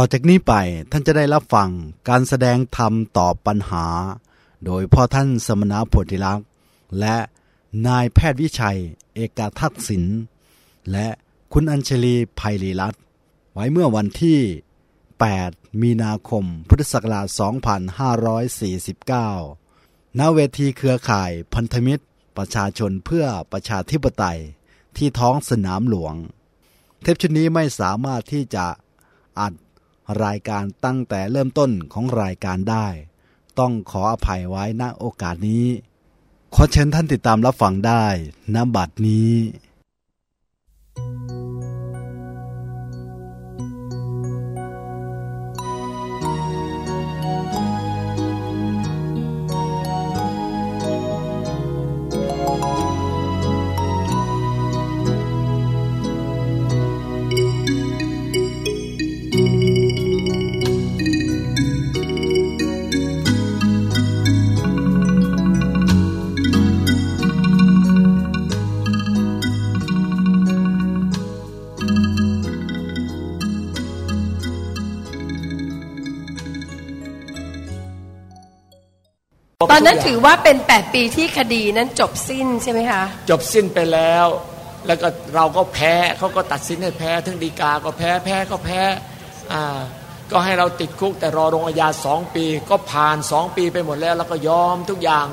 ต่อจากนี้ไปท่านจะได้รับฟังการแสดงธรรมตอบปัญหา โดยพ่อท่านสมณโพธิลักษ์และนายแพทย์วิชัย เอกทักษิณและคุณอัญชลีภัยรีรัตน์ไว้เมื่อวันที่ 8 มีนาคม พุทธศักราช 2549 ณ เวทีเครือข่ายพันธมิตรประชาชนเพื่อประชาธิปไตยที่ท้องสนามหลวง เทปชุดนี้ไม่สามารถที่จะอัด รายการตั้งแต่เริ่มต้นของรายการได้ ต้องขออภัยไว้ณโอกาสนี้ ขอเชิญท่านติดตามรับฟังได้ณบัดนี้ ตอนนั้นถือว่าเป็น 8 ปีที่คดีนั้นจบสิ้นใช่ไหมคะ จบสิ้นไปแล้ว แล้วก็เราก็แพ้เขาก็ตัดสินให้แพ้ทั้งดีกาก็แพ้แพ้ก็แพ้อ่าก็ให้เราติดคุกแต่รอลงอาญาสองปี ก็ผ่านสองปีไปหมดแล้ว แล้วก็ยอมทุกอย่าง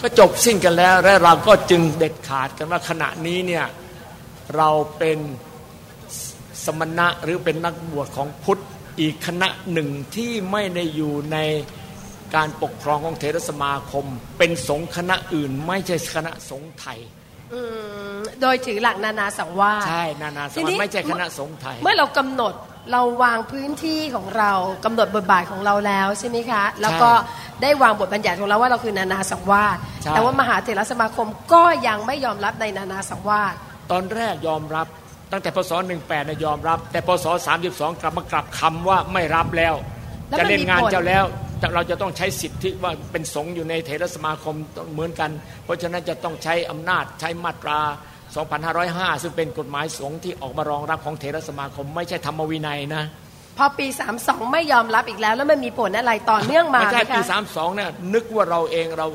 ก็จบสิ้นกันแล้ว และเราก็จึงเด็ดขาดกันว่าขณะนี้เนี่ยเราเป็นสมณะหรือเป็นนักบวชของพุทธอีกคณะหนึ่งที่ไม่ได้อยู่ใน การปกครองของเทรสมาคม เป็นสงฆ์คณะอื่น ไม่ใช่คณะสงฆ์ไทยอืมโดยถือหลักนานาสังวาสใช่นานาสทีมันี้ยไม่ใช่คณะสงฆ์ไทย เมื่อเรากำหนดเราวางพื้นที่ของเรากำหนดบทบาทของเราแล้วใช่ไหมคะ แล้วก็ได้วางบทบัญญัติของเราว่าเราคือนานาสังวาสใช่แต่ว่ามหาเถรสมาคมก็ยังไม่ยอมรับในนานาสังวาสตอนแรกยอมรับตั้งแต่พศ18เนี่ยยอมรับ แต่พศ32 กลับมากลับคำว่าไม่รับแล้วแล้วจะมันเล่นมีงานผลเจ้าแล้วจะ เราจะต้องใช้สิทธิว่าเป็นสงฆ์อยู่ในเทรสมาคมเหมือนกัน เพราะฉะนั้นจะต้องใช้อำนาจใช้มาตรา 2505 ซึ่งเป็นกฎหมายสงฆ์ที่ออกมารองรับของเทรสมาคม ไม่ใช่ธรรมวินัยนะพอปี 32 ไม่ยอมรับอีกแล้วแล้วมันมีผลอะไรต่อเนื่องมาไม่ใช่ไหมปีคะ32เนี่ยนึกว่าเราเองเรา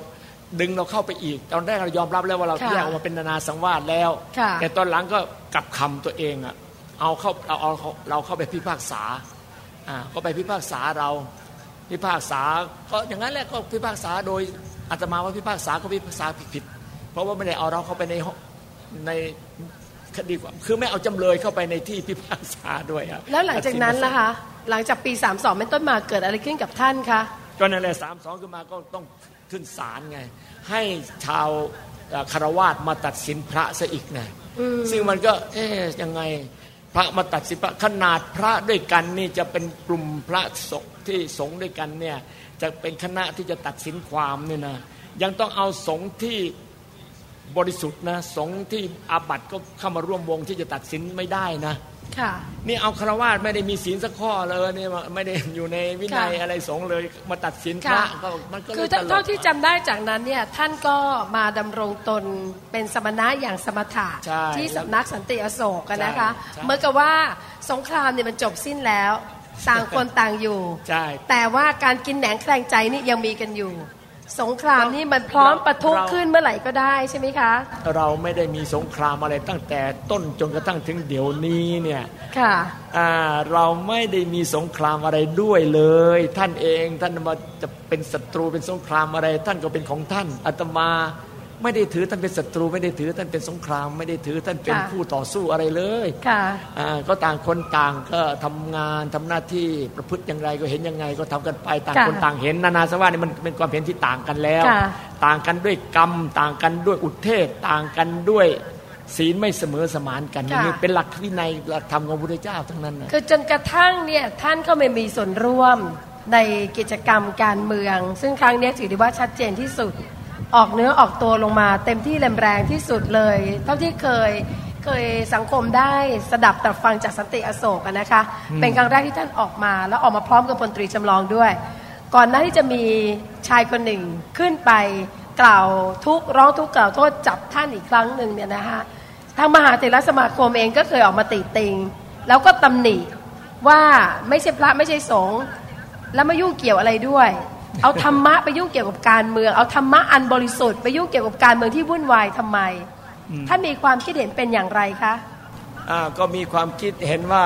ดึงเราเข้าไปอีก ตอนแรกเรายอมรับแล้วว่าเราค่ะแยกออกมาเป็นนานาสังวาสแล้วค่ะแต่ตอนหลังก็กลับคำตัวเองอะเอาเข้าเราเอาเราเข้าไปพิพากษาอ่าก็ไปพิพากษาเรา พิพากษา ก็อย่างนั้นแหละก็พิพากษาโดยอาตมาว่าพิพากษาก็พิพากษาผิดๆเพราะว่าไม่ได้เอาเราเข้าไปในห้องในคดีความคือไม่เอาจำเลยเข้าไปในที่พิพากษาด้วยอะแล้วหลังจากนั้นล่ะคะหลังจากปี 32เป็นต้นมาเกิดอะไรขึ้นกับท่านคะก็นั่นแหละสามสองขึ้นมาก็ต้องขึ้นศาลไง ให้ชาวเอ่อคารวาสมาตัดสินพระซะอีกไงซึ่งมันก็เอ๊ยยังไง พระมาตัดสินพระขนาดพระด้วยกันนี่จะเป็นกลุ่มพระสงฆ์ที่สงฆ์ด้วยกันเนี่ยจะเป็นคณะที่จะตัดสินความเนี่ยนะยังต้องเอาสงฆ์ที่บริสุทธิ์นะสงฆ์ที่อาบัติก็เข้ามาร่วมวงที่จะตัดสินไม่ได้นะ ค่ะ นี่เอาคารวาสไม่ได้มีศีลสักข้อเลยเนี่ยไม่ได้อยู่ในวินัยค่ะอะไรสงฆ์เลยมาตัดสินพค่ะระก็มันก็ลยคือตลกเท่าที่จำได้จากนั้นเนี่ยท่านก็มาดำรงตนเป็นสมณะอย่างสมถะใช่ที่สำนักสันติอโศกกันนะคะใช่ใช่เหมื่อนกับว่าสงครามเนี่ยมันจบสิ้นแล้วต่างคนต่างอยู่ใช่แต่ว่าการกินแหนงแคลงใจนี่ยังมีกันอยู่ สงครามนี่มันพร้อมปะทุขึ้นเมื่อไหร่ก็ได้ใช่ไหมคะ เราไม่ได้มีสงครามอะไรตั้งแต่ต้นจนกระทั่งถึงเดี๋ยวนี้เนี่ยค่ะอ่าเราไม่ได้มีสงครามอะไรด้วยเลย ท่านเองท่านมาจะเป็นศัตรูเป็นสงครามอะไร ท่านก็เป็นของท่านอาตมา ไม่ได้ถือท่านเป็นศัตรู ไม่ได้ถือท่านเป็นสงคราม ไม่ได้ถือท่านเป็นค่ะผู้ต่อสู้อะไรเลยค่ะอ่าก็ต่างคนต่างก็ทำงานทำหน้าที่ประพฤติอย่างไรก็เห็นยังไง ก็ทำกันไปต่างค่ะคนต่างเห็นนานาสวาสนี่มันเป็นความเห็นที่ต่างกันแล้วค่ะต่างกันด้วยกรรม ต่างกันด้วยอุทเทศ ต่างกันด้วยศีลไม่เสมอสมานกันค่ะนี่เป็นหลักวินัยหลักธรรมของพระพุทธเจ้าทั้งนั้นนะคือจนกระทั่งเนี่ยท่านก็ไม่มีส่วนร่วมในกิจกรรมการเมือง ซึ่งครั้งเนี้ยถือได้ว่าชัดเจนที่สุด ออกเนื้อออกตัวลงมา เต็มที่แรงแรงที่สุดเลย เท่าที่เคยเคยสังคมได้สดับตรับฟังจากสันติอโศกอะนะคะ เป็นครั้งแรกที่ท่านออกมา แล้วออกมาพร้อมกับพลตรีจำลองด้วย ก่อนหน้าที่จะมีชายคนหนึ่งขึ้นไปกล่าวทุกข์ร้องทุกข์กล่าวโทษจับท่านอีกครั้งหนึ่งเนี่ยนะคะทางมหาเถรสมาคมเองก็เคยออกมาติติง แล้วก็ตำหนิว่าไม่ใช่พระไม่ใช่สงฆ์แล้วมายุ่งเกี่ยวอะไรด้วย เอาธรรมะไปยุ่งเกี่ยวกับการเมือง เอาธรรมะอันบริสุทธิ์ไปยุ่งเกี่ยวกับการเมืองที่วุ่นวายทำไม ท่านมีความคิดเห็นเป็นอย่างไรคะอ่าก็มีความคิดเห็นว่า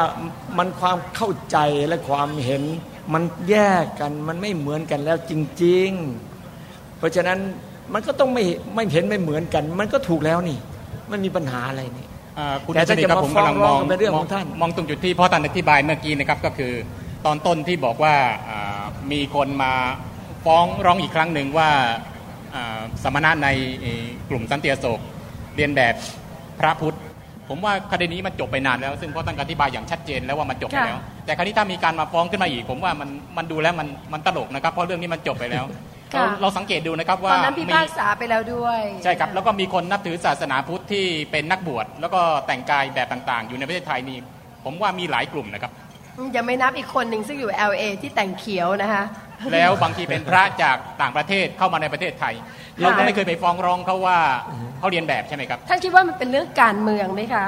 มันความเข้าใจและความเห็นมันแยกกันมันไม่เหมือนกันแล้วจริง ๆ เพราะฉะนั้นมันก็ต้องไม่ไม่เห็นไม่เหมือนกัน มันก็ถูกแล้วนี่มันมีปัญหาอะไรนี่อ่าคุณแต่ถ้าชนิดครับจะมาผมกำลังฟ้มององร้องกันเป็นเรื่องของท่านมองตรงจุดที่พ่อท่านอธิบายเมื่อกี้นะครับก็คือ ตอนต้นที่บอกว่าอ่ามีคนมา ฟ้องร้องอีกครั้งหนึ่งว่าอ่าสมณะในกลุ่มสันติอโศกเรียนแบบพระพุทธ ผมว่าคดีนี้มันจบไปนานแล้ว ซึ่งพ่อท่านก็อธิบายอย่างชัดเจนแล้วว่ามันจบไปแล้ว แต่คราวนี้ถ้ามีการมาฟ้องขึ้นมาอีก ผมว่ามันมันดูแล้วมันมันตลกนะครับ เพราะเรื่องนี้มันจบไปแล้วค่ะเราเราสังเกตดูนะครับตว่าอนนั้นพิมีพากษาไปแล้วด้วย ใช่ครับ แล้วก็มีคนนับถือศาสนาพุทธที่เป็นนักบวช แล้วก็แต่งกายแบบต่างๆ อยู่ในประเทศไทยนี่ผมว่ามีหลายกลุ่มนะครับ ยังไม่นับอีกคนหนึ่งซึ่งอยู่ LA ที่แต่งเขียวนะคะ แล้วบางทีเป็นพระจากต่างประเทศเข้ามาในประเทศไทย เราก็ไม่เคยไปฟ้องร้องเขาว่าเขาเรียนแบบใช่ไหมครับ ท่านคิดว่ามันเป็นเรื่องการเมืองไหมคะ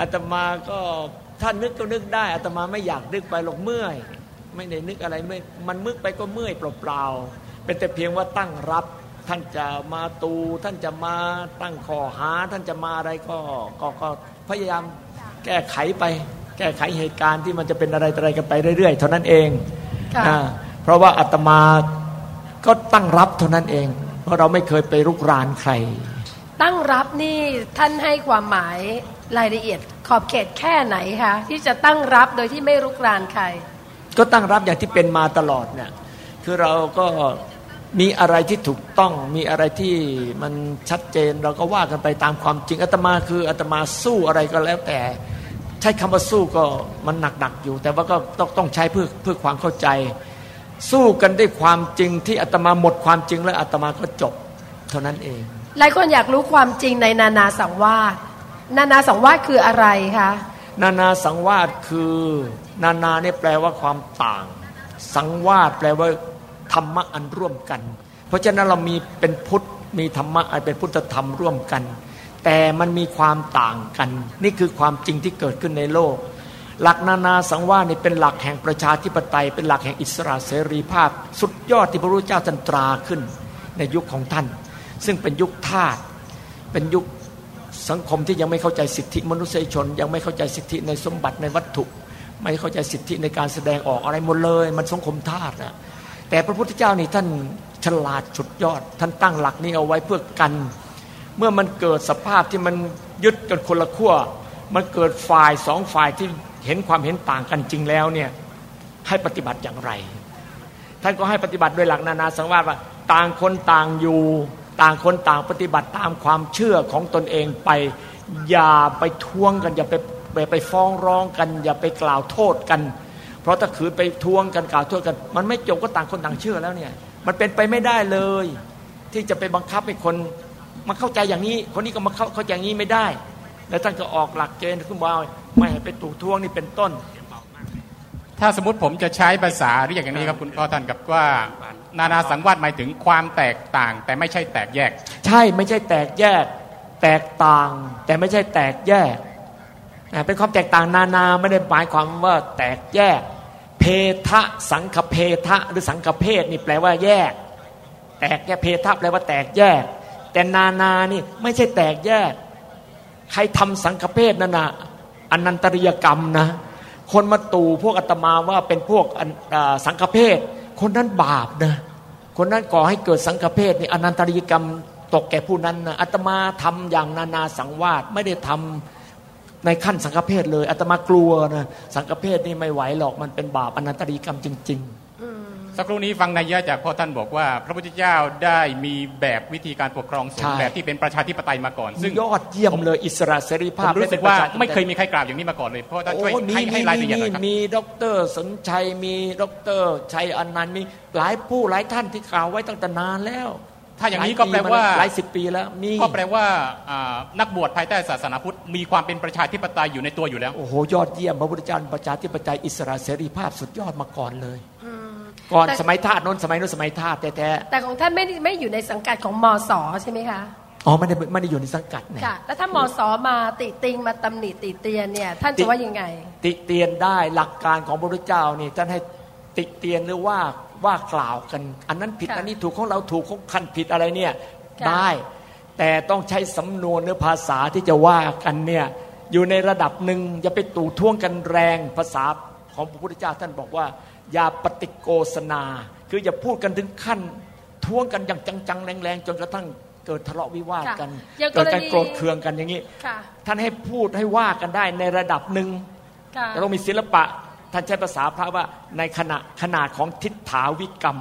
อาตมาก็ถ้านึกก็นึกได้อาตมาไม่อยากนึกไปหรอกเมื่อย ไม่ได้นึกอะไรไม่มันมึกไปก็เมื่อยเปล่าๆเป็นแต่เพียงว่าตั้งรับท่านจะมาตู ท่านจะมาตั้งข้อหา ท่านจะมาอะไรก็ก็ก็พยายามแก้ไขไป แก้ไขเหตุการณ์ที่มันจะเป็นอะไรอะไรกันไปเรื่อยๆ เท่านั้นเองค่ะอ่าเพราะว่าอาตมาก็ตั้งรับเท่านั้นเอง เพราะเราไม่เคยไปรุกรานใคร ตั้งรับนี่ท่านให้ความหมายรายละเอียด ขอบเขตแค่ไหนคะที่จะตั้งรับโดยที่ไม่รุกรานใคร ก็ตั้งรับอย่างที่เป็นมาตลอดเนี่ยคือเราก็มีอะไรที่ถูกต้องมีอะไรที่มันชัดเจนเราก็ว่ากันไปตามความจริงอาตมาคืออาตมาสู้อะไรก็แล้วแต่ใช้คำว่าสู้ก็มันหนักๆอยู่ แต่ว่าก็ต้องต้องใช้เพื่อเพื่อความเข้าใจ สู้กันด้วยความจริงที่อาตมาหมดความจริงแล้วอาตมาก็จบ เท่านั้นเองหลายคนอยากรู้ความจริงในนานาสังวาสนานาสังวาสคืออะไรคะนานาสังวาสคือ นานาเนี่ยแปลว่าความต่าง สังวาสแปลว่าธรรมะอันร่วมกัน เพราะฉะนั้นเรามีเป็นพุทธมีธรรมะอันเป็นพุทธธรรมร่วมกัน แต่มันมีความต่างกัน นี่คือความจริงที่เกิดขึ้นในโลก หลักนานาสังวาสนี่เป็นหลักแห่งประชาธิปไตย เป็นหลักแห่งอิสระเสรีภาพ สุดยอดที่พระพุทธเจ้าจันตราขึ้นในยุคของท่าน ซึ่งเป็นยุคทาสเป็นยุคสังคมที่ยังไม่เข้าใจสิทธิมนุษยชน ยังไม่เข้าใจสิทธิในสมบัติในวัตถุ ไม่เข้าใจสิทธิในการแสดงออกอะไรหมดเลย มันสังคมทาสนะแต่พระพุทธเจ้านี่ท่านฉลาดสุดยอด ท่านตั้งหลักนี้เอาไว้เพื่อกัน เมื่อมันเกิดสภาพที่มันยึดกันคนละขั้วมันเกิดฝ่ายสองฝ่ายที่เห็นความเห็นต่างกันจริงแล้วเนี่ยให้ปฏิบัติอย่างไร ท่านก็ให้ปฏิบัติโดยหลักนานาสังวาสว่าต่างคนต่างอยู่ ต่างคนต่างปฏิบัติตามความเชื่อของตนเองไป อย่าไปท้วงกัน อย่าไปไปไปฟ้องร้องกัน อย่าไปกล่าวโทษกัน เพราะถ้าขืนไปท้วงกันกล่าวโทษกัน มันไม่จบก็ต่างคนต่างเชื่อแล้วเนี่ยมันเป็นไปไม่ได้เลย ที่จะไปบังคับให้คน มาเข้าใจอย่างนี้ คนนี้ก็มาเข้าเข้าใจอย่างนี้ไม่ได้ แล้วท่านก็ออกหลักเกณฑ์ขึ้นมาไม่ให้ไปถูกท้วงนี่เป็นต้น ถ้าสมมติผมจะใช้ภาษาเรียกอย่างนี้ครับคุณพ่อท่านกับว่านานาสังวาสหมายถึงความแตกต่าง แต่ไม่ใช่แตกแยก ใช่ไม่ใช่แตกแยก แตกต่าง แต่ไม่ใช่แตกแยกอ่าเป็นความแตกต่างนานาไม่ได้หมายความว่าแตกแยก เพทะสังคเพทะหรือสังคเพศนี่แปลว่าแยก แตกแยกเพทะแปลว่าแตกแยก แต่นานานี่ไม่ใช่แตกแยก ใครทำสังคเพศนั่นนะอนันตริยกรรมนะ คนมาตู่พวกอาตมาว่าเป็นพวกสังคเพศคนนั้นบาปนะคนนั้นก่อให้เกิดสังฆเพศนี่อนันตริยกรรมตกแก่ผู้นั้นนะอาตมาทำอย่างนานาสังวาสไม่ได้ทำในขั้นสังฆเพศเลยอาตมากลัวนะสังฆเพศนี่ไม่ไหวหรอกมันเป็นบาปอนันตริยกรรมจริง สักครู่นี้ฟังนัยยะจากพ่อท่านบอกว่า พระพุทธเจ้าได้มีแบบวิธีการปกครองสงฆ์แบบที่เป็นประชาธิปไตยมาก่อน ซึ่งๆยอดเยี่ยมเลยอิสระเสรีภาพผมรู้สึกว่าและเป็นประชธิปตไม่เคยมีใครกล่าวอย่างนี้มาก่อนเลยพ่อท่านช่วยโอ้มีให้มีให้รายละเอียดหมีน่อยครับมีด็อกเตอร์สนชัยมีด็อกเตอร์ชัยอนันต์มีหลายผู้หลายท่านที่กล่าวไว้ตั้งแต่นานแล้วถ้าอย่างนี้ก็แปลว่าหลายสิบปีแล้วมีก็แปลว่าอ่านักบวชภายใต้ศาสนาพุทธมีความเป็นประชาธิปไตยอยู่ในตัวอยู่แล้วโอ้โหยอดเยี่ยมพระพุทธเจ้าประชาธิปไตยอิสระเสรีภาพสุดยอดมาก่อนเลย ก่อนแต่สมัยทาสโน้นสมัยโน้นสมัยทาสแท้แต่ของท่านไม่ได้ไม่อยู่ในสังกัดของมสใช่ไหมคะๆอ๋อไม่ได้ไม่ได้อยู่ในสังกัดเนี่ยค่ะแล้วถ้ามสมาติติงมาตำหนิติเตียนเนี่ยท่านจะว่ายังไง ติเตียนได้หลักการของพระพุทธเจ้านี่ท่านให้ติเตียนหรือว่าว่ากล่าวกัน อันนั้นผิดค่ะอันนี้ถูกของเราถูกของคันผิดอะไรเนี่ยค่ะได้ แต่ต้องใช้สำนวนหรือภาษาที่จะว่ากันเนี่ยอยู่ในระดับหนึ่งอย่าไปตู่ท่วงกันแรงภาษาของพระพุทธเจ้าท่านบอกว่า อย่าปฏิโกษณาคืออย่าพูดกันถึงขั้นท่วงกันอย่างจังๆ แรงๆ จนกระทั่งเกิดทะเลาะวิวาทกันค่ะอย่างกเกิดรการณีโกรธเคืองกันอย่างนี้ค่ะท่านให้พูดให้ว่ากันได้ในระดับหนึ่งค่ะเราต้องมีศิลปะ ท่านใช้ภาษาพระว่าในขณะขนาดของทิฏฐาวิกรรม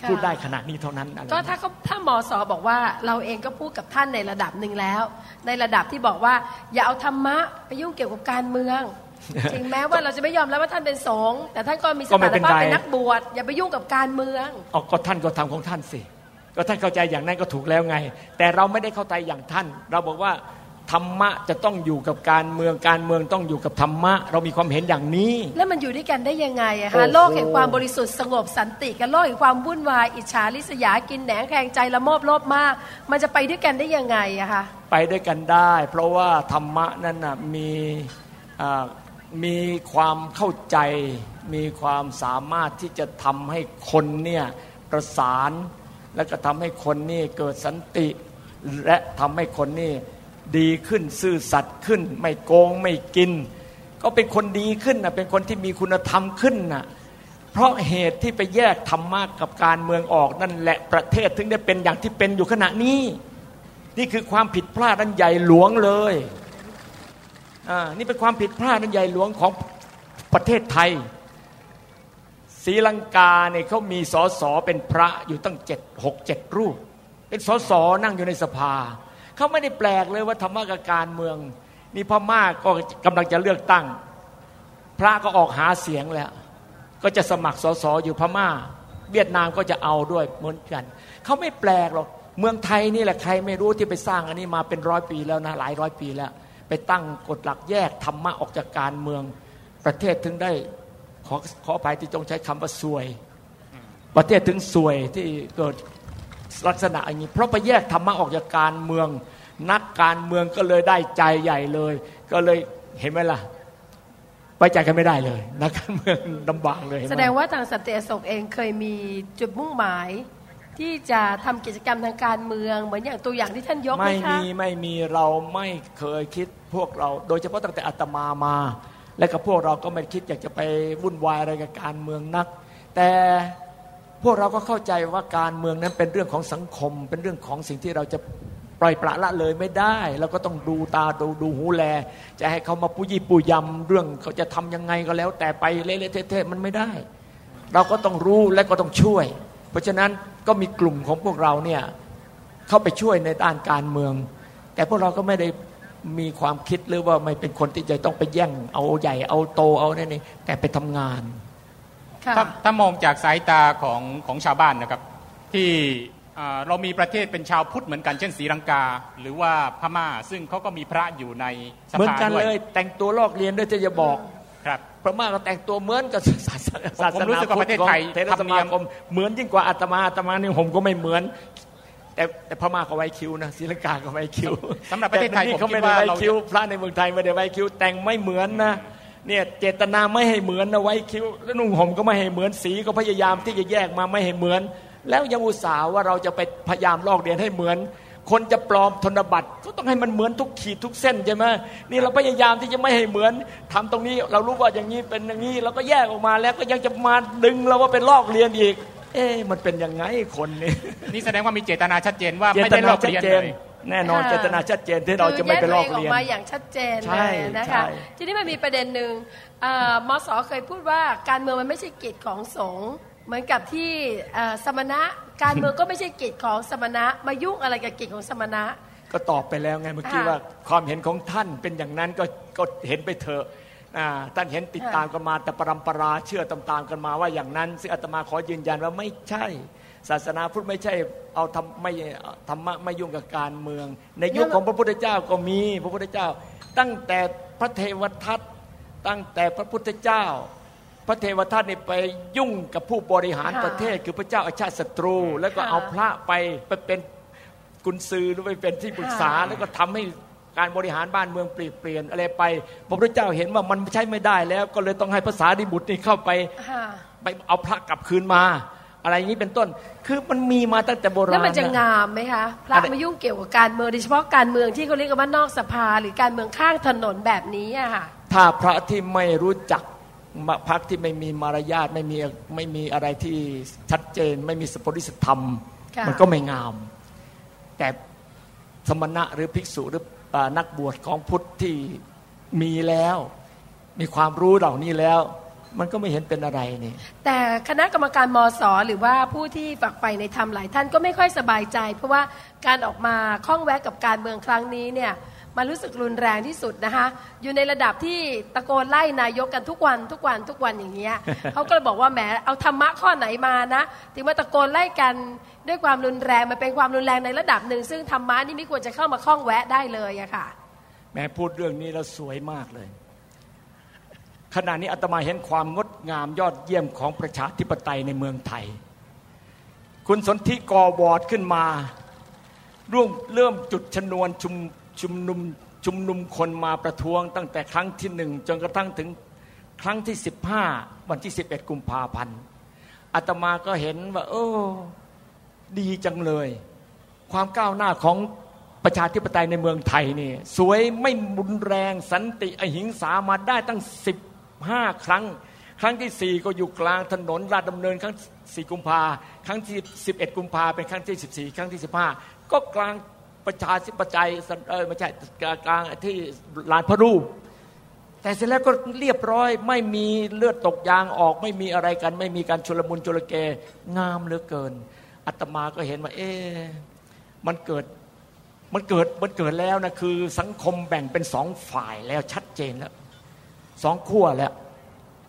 ค่ะพูดได้ขนาดนี้เท่านั้นอะไรก็ถ้าเขาถ้ามสบอกว่าเราเองก็พูดกับท่านในระดับหนึ่งแล้ว ในระดับที่บอกว่า อย่าเอาธรรมะไปยุ่งเกี่ยวกับการเมือง ถึงแม้ว่าเราจะไม่ยอมรับว่าท่านเป็นสงฆ์แต่ท่านก็มีสถานภาพเป็นนักบวชอย่าไปยุ่งกับการเมืองเอาก็ท่านก็ทำของท่านสิก็ท่านเข้าใจอย่างนั้นก็ถูกแล้วไง แต่เราไม่ได้เข้าใจอย่างท่าน เราบอกว่าธรรมะจะต้องอยู่กับการเมืองการเมืองต้องอยู่กับธรรมะ เรามีความเห็นอย่างนี้ แล้วมันอยู่ด้วยกันได้ยังไงอะโอ้ฮะโหโลกแห่งความบริสุทธิ์สงบสันติกับโลกแห่งความวุ่นวายอิจฉาริษยากินแหนงแข่งใจละโมบโลภมาก มันจะไปด้วยกันได้ยังไงอะคะไปด้วยกันได้ เพราะว่าธรรมะนั้นนะมีอ่า มีความเข้าใจมีความสามารถที่จะทำให้คนเนี่ยประสาน และก็ทำให้คนนี่เกิดสันติ และทำให้คนนี่ดีขึ้นซื่อสัตย์ขึ้น ไม่โกงไม่กิน ก็เป็นคนดีขึ้นนะเป็นคนที่มีคุณธรรมขึ้นนะเพราะเหตุที่ไปแยกธรรมะกับการเมืองออกนั่นแหละประเทศถึงได้เป็นอย่างที่เป็นอยู่ขณะนี้ นี่คือความผิดพลาดอันใหญ่หลวงเลย นี่เป็นความผิดพลาดอันใหญ่หลวงของประเทศไทยศรีลังกาเนี่ยเขามีสอสอเป็นพระอยู่ตั้งเจ็ดหกเจ็ดรูป เป็นสอสอนั่งอยู่ในสภาเขาไม่ได้แปลกเลยว่าธรรมะกับการเมือง นี่พม่าก็กำลังจะเลือกตั้ง พระก็ออกหาเสียงแล้ว ก็จะสมัครสอสออยู่พม่า เวียดนามก็จะเอาด้วยเหมือนกันเขาไม่แปลกหรอกเมืองไทยนี่แหละใครไม่รู้ที่ไปสร้างอันนี้มาเป็นร้อยปีแล้วนะหลายร้อยปีแล้ว ไปตั้งกฎหลักแยกธรรมะออกจากการเมืองประเทศถึงได้ขอขออภัยที่จงใช้คำว่าซวย ประเทศถึงซวยที่เกิดลักษณะอย่างนี้ เพราะไปแยกธรรมะออกจากการเมือง นักการเมืองก็เลยได้ใจใหญ่เลย ก็เลยเห็นไหมล่ะไปใจกันไม่ได้เลย นักการเมืองลำบากเลย แสดงว่าทางสันติอโศกเองเคยมีจุดมุ่งหมาย ที่จะทำกิจกรรมทางการเมือง เหมือนอย่างตัวอย่างที่ท่านยกไม่มีไม่มีเราไม่เคยคิดพวกเรา โดยเฉพาะตั้งแต่อาตมามา และกับพวกเราก็ไม่คิดอยากจะไปวุ่นวายอะไรกับการเมืองนัก แต่พวกเราก็เข้าใจว่าการเมืองนั้นเป็นเรื่องของสังคม เป็นเรื่องของสิ่งที่เราจะปล่อยปละละเลยไม่ได้เราก็ต้องดูตาดูดูหูแล จะให้เขามาปุยปุยยำเรื่องเขาจะทำยังไงก็แล้ว แต่ไปเละเทะมันไม่ได้ เราก็ต้องรู้และก็ต้องช่วย ราะฉะนั้นก็มีกลุ่มของพวกเราเนี่ยเข้าไปช่วยในด้านการเมือง แต่พวกเราก็ไม่ได้มีความคิดหรือว่าไม่เป็นคนที่จะต้องไปแย่งเอาใหญ่เอาโตเอาเนี่ยนี่แต่ไปทำงานค่ะถ้าถ้ามองจากสายตาของของชาวบ้านนะครับ ที่อ่าเรามีประเทศเป็นชาวพุทธเหมือนกันเช่นศรีลังกา หรือว่าพม่า ซึ่งเขาก็มีพระอยู่ในสเหมือนภากันด้วยเลยแต่งตัวลอกเรียนด้วยที่จะบอกครับ พระม่าก็แต่งตัวเหมือนกับศาสนาศาสผมรู้นาสึกว่าประเทศไทยของเทรธรรมสเนีมายมคมเหมือนยิ่งกว่าอาตมาอาตมานี่ผมก็ไม่เหมือน แต่แต่พม่าเขาไว้คิ้วนะศรีลังกาก็ไว้คิ้วสำหรับประเทศไทยแต่ผมเขาคิไม่ดได้ว่าไว้เราคิ้วพระในเมืองไทยไม่ได้ไว้คิ้วแต่งไม่เหมือนนะเนี่ยเจตนาไม่ให้เหมือนนะไว้คิ้วแล้วนุ่งห่มก็ไม่ให้เหมือนสีก็พยายามที่จะแยกมาไม่ให้เหมือน แล้วยังอุตส่าห์ว่าเราจะไปพยายามลอกเรียนให้เหมือน คนจะปลอมธนบัตรก็ต้องให้มันเหมือนทุกขีดทุกเส้นใช่ไหมนี่เราพยายามที่จะไม่ให้เหมือนทำตรงนี้เรารู้ว่าอย่างนี้เป็นอย่างนี้เราก็แยกออกมาแล้วก็ยังจะมาดึงเราว่าเป็นลอกเรียนอีก เอ๊ะมันเป็นยังไงคนนี่นี่แสดงว่ามีเจตนาชัดเจนว่าเจไม่ตได้ลนาอกชัดเรียนเจเลนยแน่นอนค่ะเจตนาชัดเจนที่เราจะไม่ไปลอกเรียนคืแยตัวงออกมาอย่างชัดเจนใช่เลยนะคะใช่ทีนี้มันมีประเด็นหนึ่งเอ่อมสเคยพูดว่าการเมืองมันไม่ใช่กิจของสงฆ์ เหมือนกับที่เอ่อสมณะการเมืองก็ไม่ใช่กิจของสมณะมายุ่งอะไรกับกิจของสมณะ ก็ตอบไปแล้วไงเมื่อกี้ค่ะว่าความเห็นของท่านเป็นอย่างนั้นก็ก็เห็นไปเถอะอ่าท่านเห็นติดค่ะตามกันมาแต่ปรำปราเชื่อตามๆกันมาว่าอย่างนั้น ซึ่งอาตมาขอยืนยันว่าไม่ใช่ ศาสนาพุทธไม่ใช่เอาทำไม่ธรรมะไม่ยุ่งกับการเมือง ในยุคของพระพุทธเจ้าก็มีพระพุทธเจ้า ตั้งแต่พระเทวทัตตั้งแต่พระพุทธเจ้า พระเทวทัตนี่ไปยุ่งกับผู้บริหารค่ะประเทศคือพระเจ้าอาชาติศัตรู แล้วก็ค่ะเอาพระไปไปเป็นกุนซือหรือไปเป็นที่ปรึกษาค่ะแล้วก็ทำให้การบริหารบ้านเมืองเปลี่ยนเปลี่ยนอะไรไป พระพุทธเจ้าเห็นว่ามันใช้ไม่ได้แล้ว ก็เลยต้องให้ภาษาดิบุตรนี่เข้าไปค่ะไปเอาพระกลับคืนมา อะไรอย่างนี้เป็นต้น คือมันมีมาตั้งแต่โบราณแล้วมันจะนะงามไหมคะพระอะไรมายุ่งเกี่ยวกับการเมืองโดยเฉพาะการเมืองที่เขาเรียกกันว่านอกสภาหรือการเมืองข้างถนนแบบนี้อะค่ะถ้าพระที่ไม่รู้จักมะ พักที่ไม่มีมารยาทไม่มีไม่มีอะไรที่ชัดเจน ไม่มีสปริสธรรมค่ะมันก็ไม่งาม แต่สมณะหรือภิกษุหรืออ่านักบวชของพุทธที่มีแล้ว มีความรู้เหล่านี้แล้ว มันก็ไม่เห็นเป็นอะไรนี่ แต่คณะกรรมการมสหรือว่าผู้ที่ฝักใฝ่ในธรรมหลายท่านก็ไม่ค่อยสบายใจ เพราะว่าการออกมาข้องแวะกับการเมืองครั้งนี้เนี่ย มันรู้สึกรุนแรงที่สุดนะคะอยู่ในระดับที่ตะโกนไล่นายกกันทุกวันทุกวันทุกวันอย่างเงี้ยเขาก็เลยบอกว่าแหมเอาธรรมะข้อไหนมานะถึงมาตะโกนไล่กันด้วยความรุนแรงมันเป็นความรุนแรงในระดับหนึ่ง ซึ่งธรรมะนี่ไม่ควรจะเข้ามาข้องแวะได้เลยอะค่ะแม้พูดเรื่องนี้แล้วสวยมากเลย ขณะนี้อาตมาเห็นความงดงามยอดเยี่ยมของประชาธิปไตยในเมืองไทย คุณสนธิกอวอร์ดขึ้นมาร่วมเริ่มจุดชนวนชุม ชุมนุมชุมนุมคนมาประท้วงตั้งแต่ครั้งที่หนึ่งจนกระทั่งถึงครั้งที่สิบห้าวันที่สิบเอ็ดกุมภาพันธ์อาตมาก็เห็นว่า โอ้ ดีจังเลย ความก้าวหน้าของประชาธิปไตยในเมืองไทยนี่สวยไม่รุนแรงสันติอหิงสามาได้ตั้ง 15 ครั้ง ครั้งที่ 4 ก็อยู่กลางถนนลาดดำเนินครั้ง 4 กุมภาครั้งที่ 11 กุมภาเป็นครั้งที่ 14 ครั้งที่ 15 ก็กลาง ประชาธิปไตยไม่ใช่กลางที่ลานพระรูป แต่เสร็จแล้วก็เรียบร้อยไม่มีเลือดตกยางออก ไม่มีอะไรกัน ไม่มีการชุลมุนชุลเก งามเหลือเกินอาตมาก็เห็นว่า เอ๊ะมันเกิดมันเกิดมันเกิดแล้วนะคือสังคมแบ่งเป็นสองฝ่ายแล้วชัดเจนแล้วสองขั้วแล้ว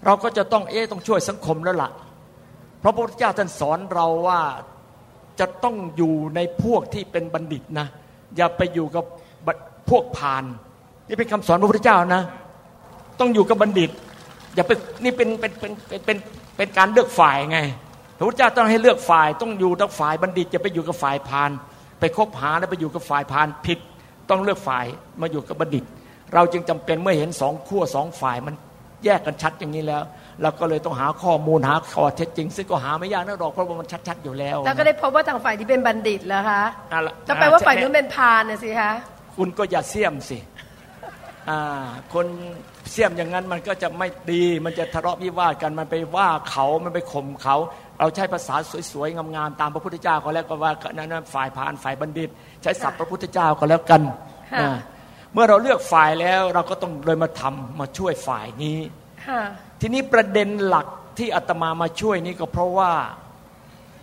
เราก็จะต้องเอ๊ะต้องช่วยสังคมแล้วล่ะเพราะพระพุทธเจ้าท่านสอนเราว่าจะต้องอยู่ในพวกที่เป็นบัณฑิตนะ อย่าไปอยู่กับพวกพาลนี่เป็นคำสอนพระพุทธเจ้านะ ต้องอยู่กับบัณฑิต อย่าไปนี่เป็นเป็นเป็นเป็นเป็นเป็นการเลือกฝ่ายไง พระพุทธเจ้าต้องให้เลือกฝ่ายต้องอยู่กับฝ่ายบัณฑิตอย่าไปอยู่กับฝ่ายพาลไปคบหาแล้วไปอยู่กับฝ่ายพาลผิด ต้องเลือกฝ่ายมาอยู่กับบัณฑิต เราจึงจำเป็นเมื่อเห็นสองขั้วสองฝ่ายมันแยกกันชัดอย่างนี้แล้ว เราก็เลยต้องหาข้อมูลหาข้อเท็จจริง ซึ่งก็หาไม่ยากนะหรอกเพราะว่ามันชัด ๆ อยู่แล้วแล้วก็ได้พบว่าทางฝ่ายที่เป็นบัณฑิตแล้วคะนั่นละก็แปลว่าฝ่ายนู้นเป็นพาลนะสิคะคุณก็อย่าเสี่ยมสิอ่าคนเสี่ยมอย่างนั้นมันก็จะไม่ดี มันจะทะเลาะวิวาทกัน มันไปว่าเขา มันไปข่มเขา เราใช้ภาษาสวยๆ งามๆ ตามพระพุทธเจ้าก็แล้วก็ว่านั้นนะฝ่ายพานฝ่ายบัณฑิต ใช้ศัพท์พระพุทธเจ้าก็แล้วกันค่ะอ่าเมื่อเราเลือกฝ่ายแล้วเราก็ต้องเลยมาทำมาช่วยฝ่ายนี้ค่ะ ทีนี้ประเด็นหลักที่อาตมามาช่วยนี่ก็เพราะว่า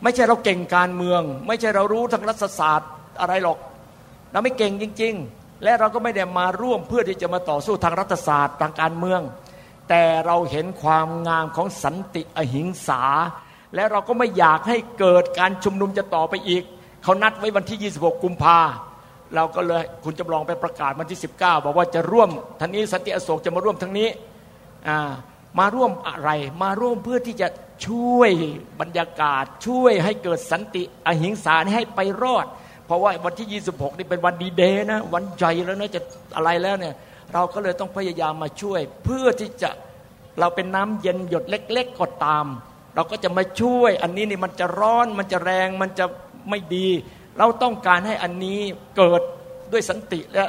ไม่ใช่เราเก่งการเมือง ไม่ใช่เรารู้ทางรัฐศาสตร์อะไรหรอก เราไม่เก่งจริง ๆ และเราก็ไม่ได้มาร่วมเพื่อที่จะมาต่อสู้ทางรัฐศาสตร์ทางการเมือง แต่เราเห็นความงามของสันติอหิงสา และเราก็ไม่อยากให้เกิดการชุมนุมจะต่อไปอีก เขานัดไว้วันที่ 26 กุมภาเราก็เลยคุณจำลองไปประกาศวันที่ 19 บอกว่าจะร่วมท่านนี้สันติอโศกจะมาร่วมทั้งนี้อ่า มาร่วมอะไร มาร่วมเพื่อที่จะช่วยบรรยากาศ ช่วยให้เกิดสันติอหิงสาให้ไปรอด เพราะว่าวันที่ 26 นี่เป็นวันดีเดย์นะ วันใหญ่แล้วนะจะอะไรแล้วเนี่ย เราก็เลยต้องพยายามมาช่วย เพื่อที่จะเราเป็นน้ำเย็นหยดเล็ก ๆก็ตาม เราก็จะมาช่วย อันนี้นี่มันจะร้อนมันจะแรงมันจะไม่ดี เราต้องการให้อันนี้เกิดด้วยสันติและ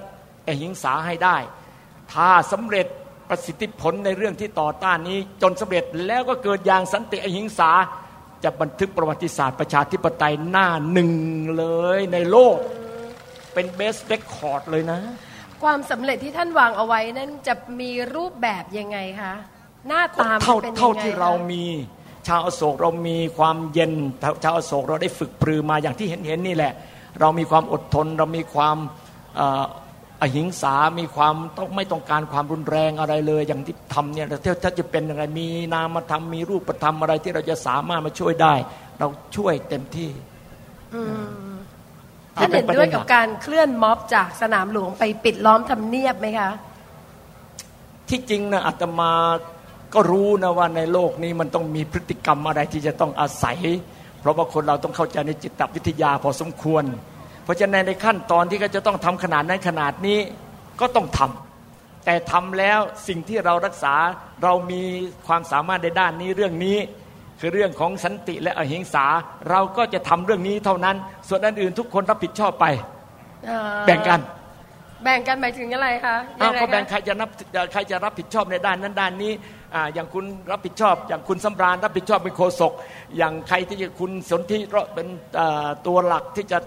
อหิงสาให้ได้ ถ้าสำเร็จ ประสิทธิผลในเรื่องที่ต่อต้านนี้จนสำเร็จแล้วก็เกิดอย่างสันติอหิงสา จะบันทึกประวัติศาสตร์ประชาธิปไตยหน้าหนึ่งเลยในโลก เป็นเบสเรคคอร์ดเลยนะ ความสำเร็จที่ท่านวางเอาไว้นั้นจะมีรูปแบบยังไงคะหน้าตามันเท่าเป็นยังไงเท่าที่เราคะมีชาวอโศกเรามีความเย็นชาวอโศกเราได้ฝึกปรือมาอย่างที่เห็นเห็นนี่แหละ เรามีความอดทน เรามีความเอ่ออหิงสามีความต้องไม่ต้องการความรุนแรงอะไรเลย อย่างที่ทำเนี่ยถ้าถ้าจะเป็นอะไรมีนามธรรมมีรูปธรรมอะไรที่เราจะสามารถมาช่วยได้ เราช่วยเต็มที่ท่านเห็นด้วยกับการเคลื่อนม็อบจากสนามหลวงไปปิดล้อมทำเนียบไหมคะ ที่จริงนะอาตมาก็รู้นะว่าในโลกนี้มันต้องมีพฤติกรรมอะไรที่จะต้องอาศัย เพราะว่าคนเราต้องเข้าใจในจิตวิทยาพอสมควร เพราะฉะนั้นในขั้นตอนที่เขาจะต้องทำขนาดนั้นขนาดนี้ก็ต้องทำแต่ทำแล้วสิ่งที่เรารักษาเรามีความสามารถในด้านนี้เรื่องนี้ คือเรื่องของสันติและอหิงสา เราก็จะทำเรื่องนี้เท่านั้น ส่วนอันอื่นทุกคนรับผิดชอบไปเอ่อแบ่งกัน แบ่งกันหมายถึงอะไรคะอ้าวยังไงก็แบ่งคะใครจะรับใครจะรับผิดชอบในด้านนั้นด้านนี้อ่าอย่างคุณรับผิดชอบ อย่างคุณสำราญรับผิดชอบเป็นโฆษกอย่างใครที่จะคุณสนธิเป็นอ่าตัวหลักที่จะ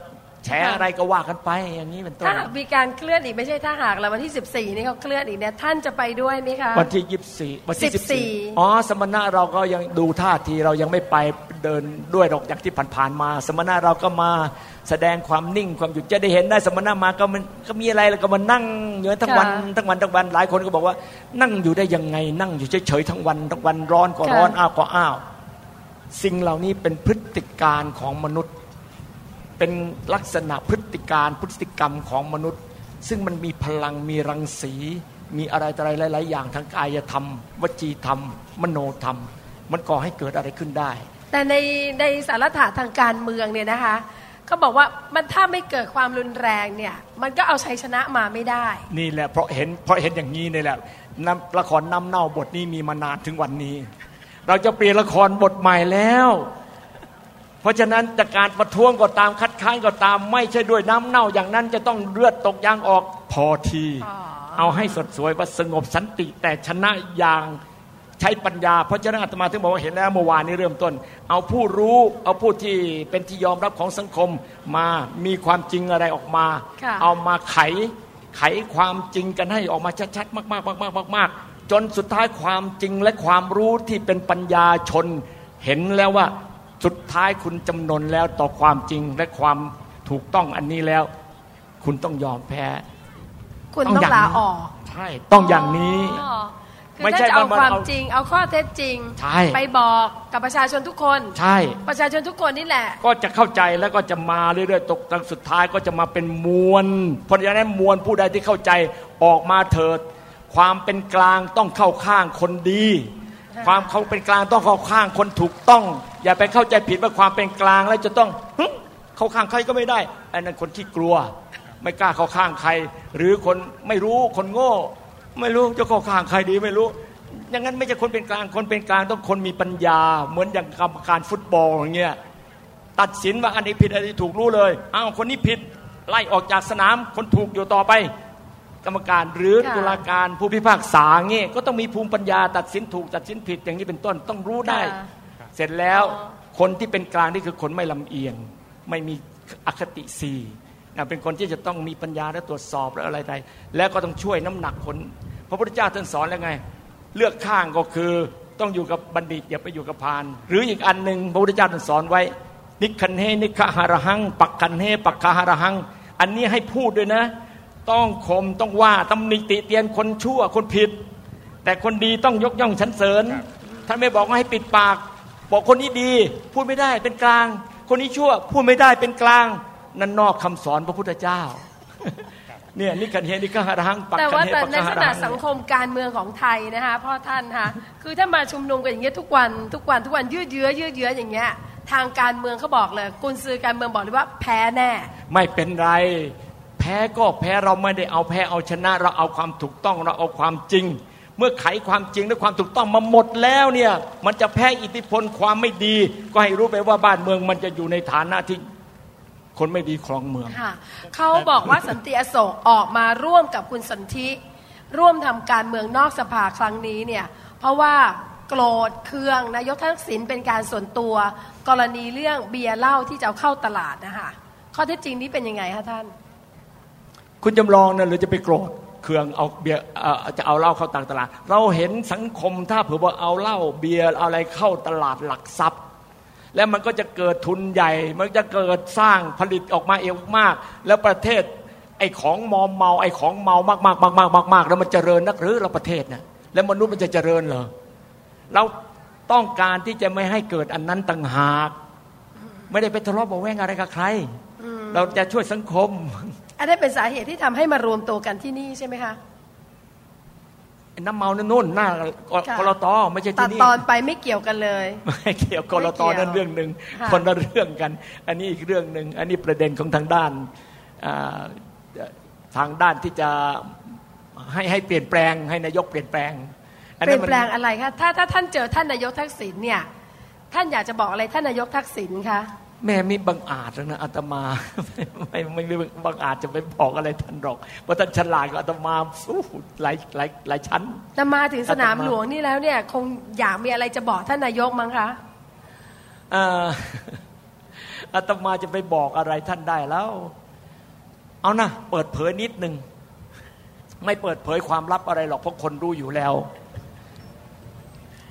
แฉอะไรก็ว่ากันไปอย่างนี้เป็นต้ถ้านหากมีการเคลื่อนอีกไม่ใช่ถ้าหากแล้ววันที่ 14 นี่เขาเคลื่อนอีกเนี่ยท่านจะไปด้วยไหมคะวันที่ยี่สี่วันที่สิสิบบสี่สี่อ๋อสมณะเราก็ยังดูท่าทีเรายังไม่ไปเดินด้วยหรอกอย่างที่ผ่านๆมา สมณะเราก็มาแสดงความนิ่งความหยุดจะได้เห็นได้สมณะมาก็มันก็มีอะไรแล้วก็มานั่งอยู่ทั้งวันทั้งวันทั้งวันหลายคนก็บอกว่า นั่งอยู่ได้ยังไงนั่งอยู่เฉยๆทั้งวันทั้งวันร้อนก็ร้อนอ้าวก็อ้าวสิ่งเหล่านี้เป็นพฤติการของมนุษย์ เป็นลักษณะพฤติการพฤติกรรมของมนุษย์ ซึ่งมันมีพลังมีรังสี มีอะไรต่ออะไรหลาย ๆ อย่างทั้งกายธรรม วจีธรรม มโนธรรม มันก่อให้เกิดอะไรขึ้นได้ แต่ในในสารถะทางการเมืองเนี่ยนะคะเขาบอกว่ามันถ้าไม่เกิดความรุนแรงเนี่ย มันก็เอาชัยชนะมาไม่ได้ นี่แหละเพราะเห็นเพราะเห็นอย่างนี้นี่แหละนำละครนำเน่าบทนี้มีมานานถึงวันนี้ เราจะเปลี่ยนละครบทใหม่แล้วเพ ราะฉะนั้นจากการประท้วงก็ตามคัดค้านก็ตาม ไม่ใช่ด้วยน้ำเน่าอย่างนั้นจะต้องเลือดตกยางออกพอทีอ๋อเอาให้สดสวยว่าสงบสันติแต่ชนะอย่างใช้ปัญญา เพราะฉะนั้นอาตมาถึงบอกว่าเห็นแล้วเมื่อวานนี้เริ่มต้น เอาผู้รู้เอาผู้ที่เป็นที่ยอมรับของสังคมมามีความจริงอะไรออกมาค่ะเอามาไขไขความจริงกันให้ออกมาชัดๆ มากๆมากๆมากๆจนสุดท้ายความจริงและความรู้ที่เป็นปัญญาชน เห็นแล้วว่า สุดท้ายคุณจำนนแล้วต่อความจริงและความถูกต้องอันนี้แล้ว คุณต้องยอมแพ้ คุณต้องต้ออย่างงลานี้ออกใช่ต้องอย่างนี้อ๋อคือไม่ถ้าใช่จะเอาว่ามันความเอาจริง เอาข้อเท็จจริงใช่ไปบอกกับประชาชนทุกคน ใช่ ประชาชนทุกคนนี่แหละ ก็จะเข้าใจแล้วก็จะมาเรื่อยๆตกตอนสุดท้ายก็จะมาเป็นมวลเพราะฉะนั้นมวลผู้ใดที่เข้าใจออกมาเถิด ความเป็นกลางต้องเข้าข้างคนดีค่ะความเขาเป็นกลางต้องเข้าข้างคนถูกต้อง อย่าไปเข้าใจผิดว่าความเป็นกลางแล้วจะต้องหึเข้าข้างใครก็ไม่ได้อันนั้นคนที่กลัว ไม่กล้าเข้าข้างใคร หรือคนไม่รู้คนโง่ ไม่รู้จะเข้าข้างใครดีไม่รู้อย่างนั้นไม่ใช่คนเป็นกลางคนเป็นกลางต้องคนมีปัญญา เหมือนอย่างกรรมการฟุตบอลอย่างเงี้ยตัดสินว่าอันนี้ผิดอันนี้ถูกรู้เลยอ้าวคนนี้ผิดไล่ออกจากสนามคนถูกอยู่ต่อไป กรรมการหรือค่ะตุลาการผู้พิพากษาเงี้ยก็ต้องมีภูมิปัญญา ตัดสินถูกตัดสินผิดอย่างนี้เป็นต้นต้องรู้ได้ค่ะ เสร็จแล้วอ๋อคนที่เป็นกลางนี่คือคนไม่ลำเอียง ไม่มีอคติสีนะเป็นคนที่จะต้องมีปัญญาและตรวจสอบและอะไรใดแล้วก็ต้องช่วยน้ำหนักคนพระพุทธเจ้าท่านสอนแล้วไง เลือกข้างก็คือต้องอยู่กับบัณฑิตอย่าไปอยู่กับพาลหรืออีกอันหนึ่งพระพุทธเจ้าท่านสอนไว้ นิคันเฮนิคหารหัง ปักคันเฮปักคหารหัง อันนี้ให้พูดด้วยนะ ต้องคมต้องว่าตำหนิติเตียนคนชั่วคนผิด แต่คนดีต้องยกย่องสรรเสริญท่านไม่บอกว่าให้ปิดปาก บอกคนนี้ดีพูดไม่ได้เป็นกลาง คนนี้ชั่วพูดไม่ได้เป็นกลาง นั่นนอกคำสอนพระพุทธเจ้าเนี่ยนิคันเฮนิคหารหังปักแต่คัว่านเฮแต่ปักในคขหารณะหัสังงคมการเมืองของไทยนะคะพ่อท่านคะคือถ้ามาชุมนุมกันอย่างเงี้ยทุกวันทุกวันทุกวันยืดเยื้อยืดเยื้ออย่างเงี้ยทางการเมืองเขาบอกเลยกุนซือการเมืองบอกเลยว่าแพ้แน่ ไม่เป็นไร แพ้ก็แพ้เราไม่ได้เอาแพ้เอาชนะ เราเอาความถูกต้องเราเอาความจริง เมื่อไขความจริงและความถูกต้องมาหมดแล้วเนี่ยมันจะแพ้อิทธิพลความไม่ดี ก็ให้รู้ไปว่าบ้านเมืองมันจะอยู่ในฐานะที่คนไม่ดีครองเมืองค่ะเขาบอกว่าสันติอโศกออกมาร่วมกับคุณสนธิร่วมทำการเมืองนอกสภาครั้งนี้เนี่ยเพราะว่าโกรธเคืองนายกทักษิณเป็นการส่วนตัว กรณีเรื่องเบียร์เหล้าที่จะเอาเข้าตลาดนะคะข้อเท็จจริงนี้เป็นยังไงคะท่าน คุณจำลองนะหรือจะไปโกรธ เคืองเอาเบียร์เอ่อจะเอาเหล้าเข้าต่างตลาด เราเห็นสังคมถ้าเผื่อว่าเอาเหล้าเบียร์เอาอะไรเข้าตลาดหลักทรัพย์ แล้วมันก็จะเกิดทุนใหญ่ มันจะเกิดสร้างผลิตออกมาเองมาก แล้วประเทศไอ้ของมอมเมาไอ้ของเมามากมากมากมากมากมากแล้วมันเจริญนักหรือเราประเทศนะแล้วมนุษย์มันจะเจริญเหรอเราต้องการที่จะไม่ให้เกิดอันนั้นต่างหาก ไม่ได้ไปทะเลาะเบาะแวงอะไรกับใคร เราจะช่วยสังคม อันนี้นเป็นสาเหตุที่ทำให้มารวมตัวกันที่นี่ใช่ไหมคะไอ้น้ำเมานั่นนู่นหน้าค่ะกรตไม่ใช่ตัที่ดนี่ตอนไปไม่เกี่ยวกันเลย ไม่เกี่ยวกรตไม่เกี่ยวนั่นเรื่องหนึ่งค่ะคนละเรื่องกัน อันนี้อีกเรื่องหนึ่งอันนี้ประเด็นของทางด้านอ่าทางด้านที่จะให้ให้เปลี่ยนแปลงให้นายกเปลี่ยนแปลงอัเปลี่ยนมัแปลงอะไรคะถ้าถ้าท่านเจอท่านนายกทักษิณเนี่ยท่านอยากจะบอกอะไรท่านนายกทักษิณคะ แม่ไม่บังอาจแล้วนะอาตมาไม่ไม่ไม่บังอาจจะไปบอกอะไรท่านหรอกเพราะท่านฉลาดกว่าอาตมาอู้หูหลายหลายหลายชั้นแต่มาถึงสนามอาตมาหลวงนี่แล้วเนี่ย คงอยากมีอะไรจะบอกท่านนายกมั้งคะเอ่ออาตมาจะไปบอกอะไรท่านได้แล้ว เอานะเปิดเผยนิดหนึ่งไม่เปิดเผยความลับอะไรหรอกเพราะคนรู้อยู่แล้ว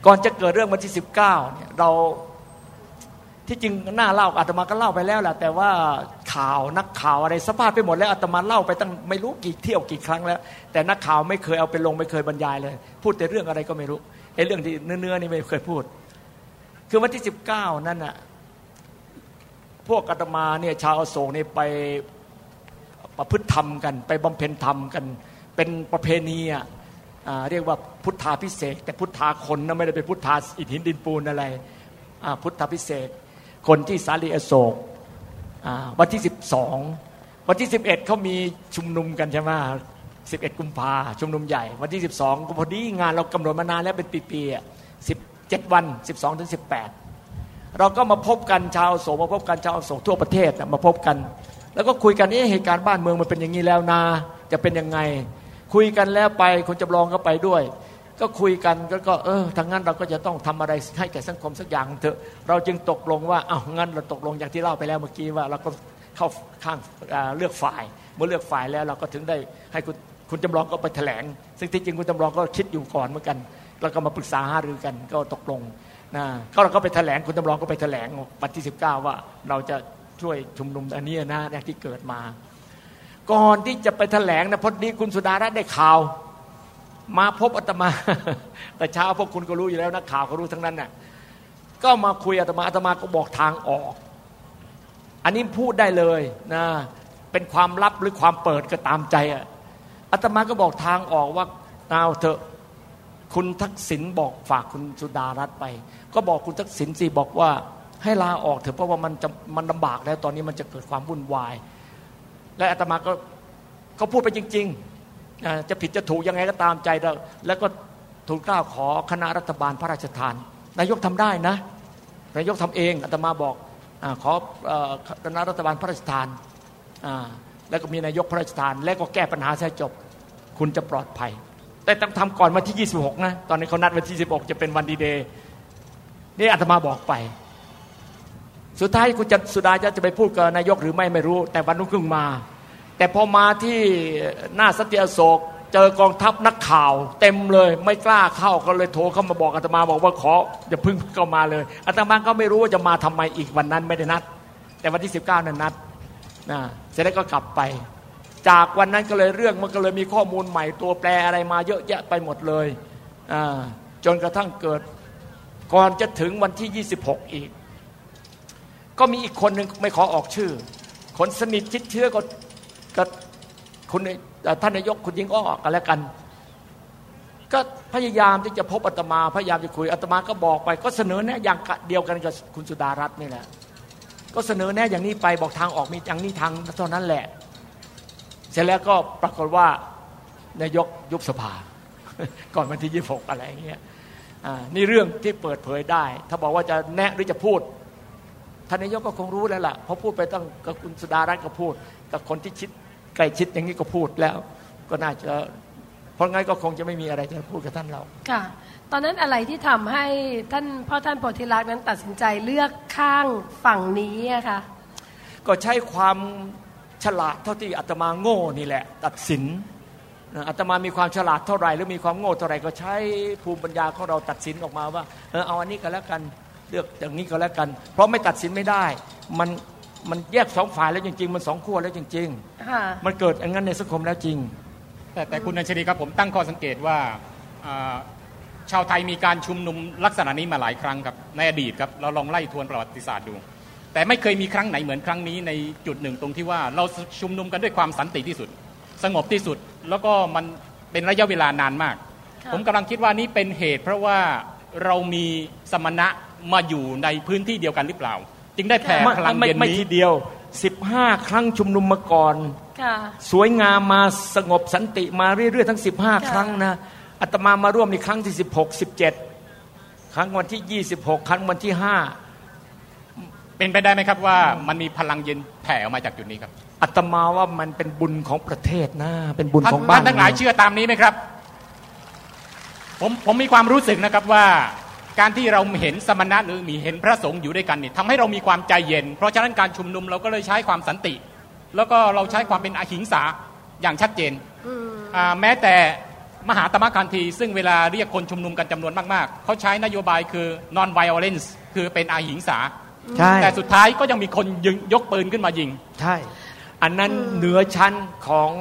ก่อนจะเกิดเรื่องวันที่สิบเก้าเนี่ยเรา ที่จริงหน้าเล่าอาตมาก็เล่าไปแล้วแหละแต่ว่าข่าวนักข่าวอะไรสภาพไปหมดแล้วอาตมาเล่าไปตั้งไม่รู้กี่เที่ยวกี่ครั้งแล้ว แต่นักข่าวไม่เคยเอาไปลงไม่เคยบรรยายเลย พูดแต่เรื่องอะไรก็ไม่รู้ไอ้เรื่องที่เนื้อๆนี่ไม่เคยพูด คือวันที่สิบเก้านั่นน่ะพวกอาตมาเนี่ยชาวอโศกเนี่ยไปประพฤติธรรมกัน ไปบำเพ็ญธรรมกัน เป็นประเพณีอะอ่าเรียกว่าพุทธาพิเศษ แต่พุทธาคนนะไม่ได้เป็นพุทธาอิฐหินดินปูนอะไรอ่าพุทธาพิเศษ คนที่สาลีอโศกวันที่ 12 วันที่ 11เขามีชุมนุมกันใช่ไหม11 กุมภาชุมนุมใหญ่ วันที่ 12 ก็พอดีงานเรากำหนดมานานแล้วเป็นปีๆอะ17 วัน 12ถึง18 เราก็มาพบกันชาวโศกมาพบกันชาวโศกทั่วประเทศมาพบกัน แล้วก็คุยกันเอ๊ะเหตุการณ์บ้านเมืองมันเป็นอย่างนี้แล้วนาจะเป็นยังไง คุยกันแล้วไปคนจำลองก็ไปด้วย ก็คุยกันก็ก็เออทางนั้นเราก็จะต้องทำอะไรให้แก่สังคมสักอย่างเถอะเราจึงตกลงว่าเอ้างั้นเราตกลงอย่างที่เล่าไปแล้วเมื่อกี้ว่าเราก็เข้าข้างเลือกฝ่าย เมื่อเลือกฝ่ายแล้วเราก็ถึงได้ให้คุณคุณจำลองก็ไปแถลง ซึ่งที่จริงคุณจำลองก็คิดอยู่ก่อนเหมือนกัน แล้วก็มาปรึกษาหารือกันก็ตกลงนะก็เราก็ไปแถลงคุณจำลองก็ไปแถลงวันที่ 19 ว่าเราจะช่วยชุมนุมอันนี้นะเนี่ยที่เกิดมา ก่อนที่จะไปแถลงนะพอดีคุณสุดารัตน์ได้ข่าว มาพบอาตมา แต่เช้าพวกคุณก็รู้อยู่แล้วนักข่าวก็รู้ทั้งนั้นน่ะก็มาคุยอาตมาอาตมาก็บอกทางออก อันนี้พูดได้เลยนะเป็นความลับหรือความเปิดก็ตามใจอะอาตมาก็บอกทางออกว่าเอาเถอะคุณทักษิณบอกฝากคุณสุดารัตน์ไป ก็บอกคุณทักษิณสิบอกว่าให้ลาออกเถอะเพราะว่ามันจะมันลำบากแล้วตอนนี้มันจะเกิดความวุ่นวาย และอาตมาก็ก็พูดไปจริง ๆ จะผิดจะถูกยังไงก็ตามใจเราแล้วก็ทูลกล้าขอคณะรัฐบาลพระราชทาน นายกทำได้นะ นายกทำเองอาตมาบอกอขอคณะรัฐบาลพระราชทาน แล้วก็มีนายกพระราชทาน และก็แก้ปัญหาให้จบ คุณจะปลอดภัย แต่ต้องทำก่อนวันที่ 26 นะ ตอนนี้เขานัดวันที่ 16 จะเป็นวันดีเดย์นี่อาตมาบอกไป สุดท้ายคุณจะสุดาจะจะไปพูดกับนายกหรือไม่ไม่รู้ แต่วันรุ่งขึ้นมา แต่พอมาที่หน้าสติอโศกเจอกองทัพนักข่าว เต็มเลยไม่กล้าเข้าก็เลยโทรเข้ามาบอกอาตมาบอกว่าขออย่าพึ่งเข้ามาเลยอาตมาก็ไม่รู้ว่าจะมาทำไมอีกวันนั้นไม่ได้นัด แต่วันที่ 19 นั้นนัดนะเสร็จแล้วก็กลับไป จากวันนั้นก็เลยเรื่องมันก็เลยมีข้อมูลใหม่ตัวแปรอะไรมาเยอะแยะไปหมดเลยจนกระทั่งเกิดก่อนจะถึงวันที่ 26 อีก ก็มีอีกคนหนึ่งไม่ขอออกชื่อ คนสนิทชิดเชื้อก็ คุณเอ่ท่านนายกคุณยิงอ้อกันแล้วกัน ก็พยายามที่จะพบอาตมาพยายามจะคุยอาตมาก็บอกไป ก็เสนอแนะอย่างเดียวกันกับคุณสุดารัตน์นี่แหละก็เสนอแนะอย่างนี้ไปบอกทางออกมีอย่างนี้ทางเท่านั้นแหละ เสร็จแล้วก็ปรากฏว่านายกยุบสภา ก่อนวันที่26อะไรอย่างเงี้ยอ่านี่เรื่องที่เปิดเผยได้ ถ้าบอกว่าจะแนะหรือจะพูดท่านนายกก็คงรู้แล้วล่ะเพราะพูดไปตั้งกับคุณสุดารัตน์ก็พูดกับคนที่ชิด ใกล้ชิดอย่างนี้ก็พูดแล้ว ก็น่าจะ เพราะงั้นก็คงจะไม่มีอะไรจะพูดกับท่านเราค่ะ ตอนนั้นอะไรที่ทำให้ท่านพ่อท่านโพธิลักษณ์นั้นตัดสินใจเลือกข้างฝั่งนี้อะคะก็ใช้ความฉลาดเท่าที่อาตมาโง่นี่แหละ ตัดสินนะอาตมามีความฉลาดเท่าไหร่หรือมีความโง่เท่าไหร่ก็ใช้ภูมิปัญญาของเราตัดสินออกมาว่าเออเอาอันนี้ก็แล้วกันเลือกอย่างนี้ก็แล้วกัน เพราะไม่ตัดสินไม่ได้ มัน มันแยกสองฝ่ายแล้วจริง ๆ มันสองขั้วแล้วจริงค่ะๆมันเกิดอย่างนั้นในสังคมแล้วจริง แต่แต่คุณอัญชลีครับผมตั้งข้อสังเกตว่าอ่าชาวไทยมีการชุมนุมลักษณะนี้มาหลายครั้งครับในอดีตครับเราลองไล่ทวนประวัติศาสตร์ดู แต่ไม่เคยมีครั้งไหนเหมือนครั้งนี้ในจุดหนึ่งตรงที่ว่าเราชุมนุมกันด้วยความสันติที่สุด สงบที่สุดแล้วก็มันเป็นระยะเวลานานมากค่ะผมกำลังคิดว่านี่เป็นเหตุ เพราะว่าเรามีสมณะมาอยู่ในพื้นที่เดียวกันหรือเปล่า จึงได้แผ่ไม่พลังไม่เย็นไม่นี้ทีเดียว 15 ครั้งชุมนุมมาก่อนค่ะสวยงามมาสงบสันติมาเรื่อยๆทั้ง 15 ครั้งนะอาตมามาร่วมในครั้งที่ 16 17 ครั้งวันที่ 26 ครั้งวันที่เป็นไปได้ไหมครับว่ามันมีพลังเย็นแผ่ออกมาจากจุดนี้ครับ5อาตมาว่ามันเป็นบุญของประเทศนะเป็นบุญท่านของบ้านท่านทั้งหลายเชื่อตามนี้ไหมครับ ผมผมมีความรู้สึกนะครับว่า การที่เราเห็นสมณะหรือมีเห็นพระสงฆ์อยู่ด้วยกันเนี่ยทำให้เรามีความใจเย็น เพราะฉะนั้นการชุมนุมเราก็เลยใช้ความสันติ แล้วก็เราใช้ความเป็นอหิงสาอย่างชัดเจนอ่าแม้แต่มหาตมะคันธีซึ่งเวลาเรียกคนชุมนุมกันจำนวนมากๆ เขาใช้นโยบายคือ non violence คือเป็นอหิงสาใช่แต่สุดท้ายก็ยังมีคนยิงยกปืนขึ้นมายิง ใช่ อันนั้นเหนือชั้นของ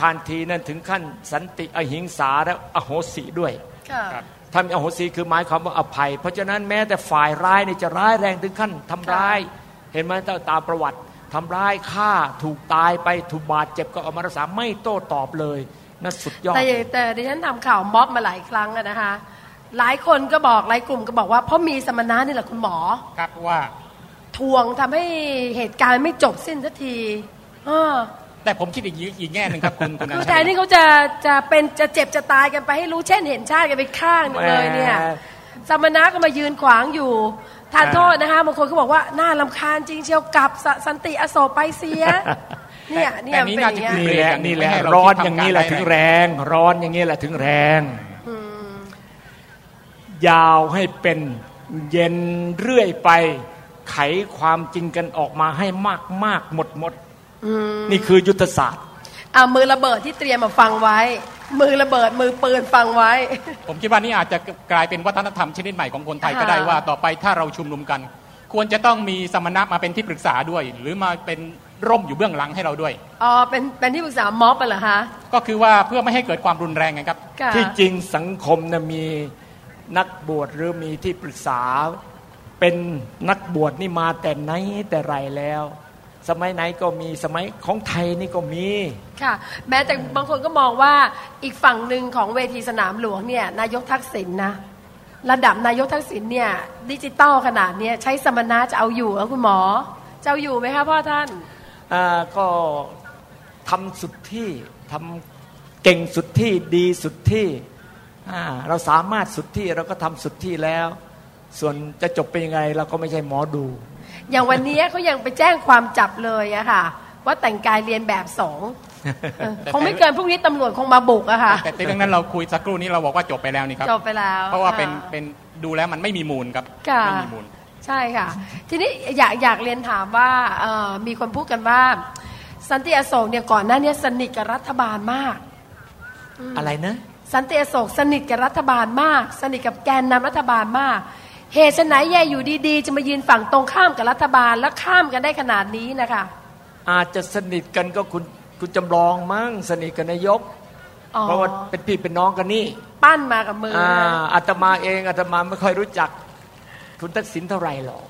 คานทีนั้นถึงขั้นสันติอหิงสาและอโหสิด้วย ค่ะครับถ้ามีอโหสิคือหมายความว่าอภัย เพราะฉะนั้นแม้แต่ฝ่ายร้ายเนี่ยจะร้ายแรงถึงขั้นทำร้าย เห็นไหมตาตามประวัติทำร้ายฆ่าถูกตายไปถูกบาดเจ็บก็เอามารักษาไม่โต้ตอบเลยนั่นสุดยอดแต่แต่ดิฉันทำข่าวม็อบมาหลายครั้งอะนะคะหลายคนก็บอกหลายกลุ่มก็บอกว่าเพราะมีสมณะนี่แหละคุณหมอครับว่าทวงทำให้เหตุการณ์ไม่จบสิ้นสักที เออ แต่ผมคิดอีกอีกแง่หนึ่งครับคุณคุณคือนันแทชันยที่เขาจะจะเป็นจะเจ็บจะตายกันไปให้รู้เช่นเห็นชาติกันไปข้างหนึ่งเลยเนี่ยแหมสมณะก็มายืนขวางอยู่ทานโทษนะคะบางคนเขาบอกว่าน่าลำคาญจริงเชียวกลับสสันติอโศกไปเสียเนี่ยเนี่ยแต่นี้เป็นอน่าย่างจะเงี้ยนี่แหละอย่างหนึ่นี่งแหละไม่ให้เราร้อนคิดอย่างนี้แหละทำการถึงได้แรง ร้อนอย่างนี้แหละถึงแรง ยาวให้เป็นเย็นเรื่อยไป ไขความจริงกันออกมาให้มากมากหมดหมด นี่คือยุทธศาสตร์อ่ามือระเบิดที่เตรียมมาฟังไว้ มือระเบิดมือปืนฟังไว้ ผมคิดว่านี่อาจจะกลายเป็นวัฒนธรรมชนิดใหม่ของคนไทยก็ได้ค่ะว่าต่อไปถ้าเราชุมนุมกัน ควรจะต้องมีสมณะมาเป็นที่ปรึกษาด้วย หรือมาเป็นร่มอยู่เบื้องหลังให้เราด้วยอ๋อเป็นเป็นที่ปรึกษาม็อบไปเหรอคะก็คือว่าเพื่อไม่ให้เกิดความรุนแรงไงครับค่ะที่จริงสังคมนะมีนักบวชหรือมีที่ปรึกษา เป็นนักบวชนี่มาแต่ไหนแต่ไรแล้ว สมัยไหนก็มีสมัยของไทยนี่ก็มีค่ะ แม้แต่บางคนก็มองว่าอีกฝั่งหนึ่งของเวทีสนามหลวงเนี่ยนายกทักษิณนะระดับนายกทักษิณเนี่ยดิจิตอลขนาดเนี้ยใช้สมณะจะเอาอยู่เหรอคุณหมอจะเอาอยู่ไหมคะพ่อท่านอ่าก็ทำสุดที่ทำเก่งสุดที่ดีสุดที่อ่าเราสามารถสุดที่เราก็ทำสุดที่แล้ว ส่วนจะจบเป็นยังไงเราก็ไม่ใช่หมอดู อย่างวันนี้เขายังไปแจ้งความจับเลยอะค่ะ ว่าแต่งกายเรียนแบบสงฆ์เออคงไม่เกินพรุ่งนี้ตำรวจคงมาบุกอะค่ะแต่แต่เรื่องนั้นเราคุยสักครู่นี้เราบอกว่าจบไปแล้วนี่ครับจบไปแล้ว เพราะว่าเป็นค่เป็นดูแล้วมันไม่มีมูลครับค่ะไม่มีมูลใช่ค่ะ ทีนี้อยากอยากเรียนถามว่าเอ่อมีคนพูดกันว่า สันติอโศกเนี่ยก่อนหน้านี้สนิทกับรัฐบาลมาก อะไรนะ สันติอโศกสนิทกับรัฐบาลมาก สนิทกับแกนนำรัฐบาลมาก เหตุไฉนแย่อยู่ดีๆ จะมายืนฝั่งตรงข้ามกับรัฐบาลแล้วข้ามกันได้ขนาดนี้นะคะ อาจจะสนิทกันก็คุณคุณจำลองมั้งสนิทกับนายกอ๋อเพราะว่าเป็นพี่เป็นน้องกันนี่ ปั้นมากับมืออ่านะอาตมาเองอาตมาไม่ค่อยรู้จัก คุณทักษิณเท่าไหร่หรอก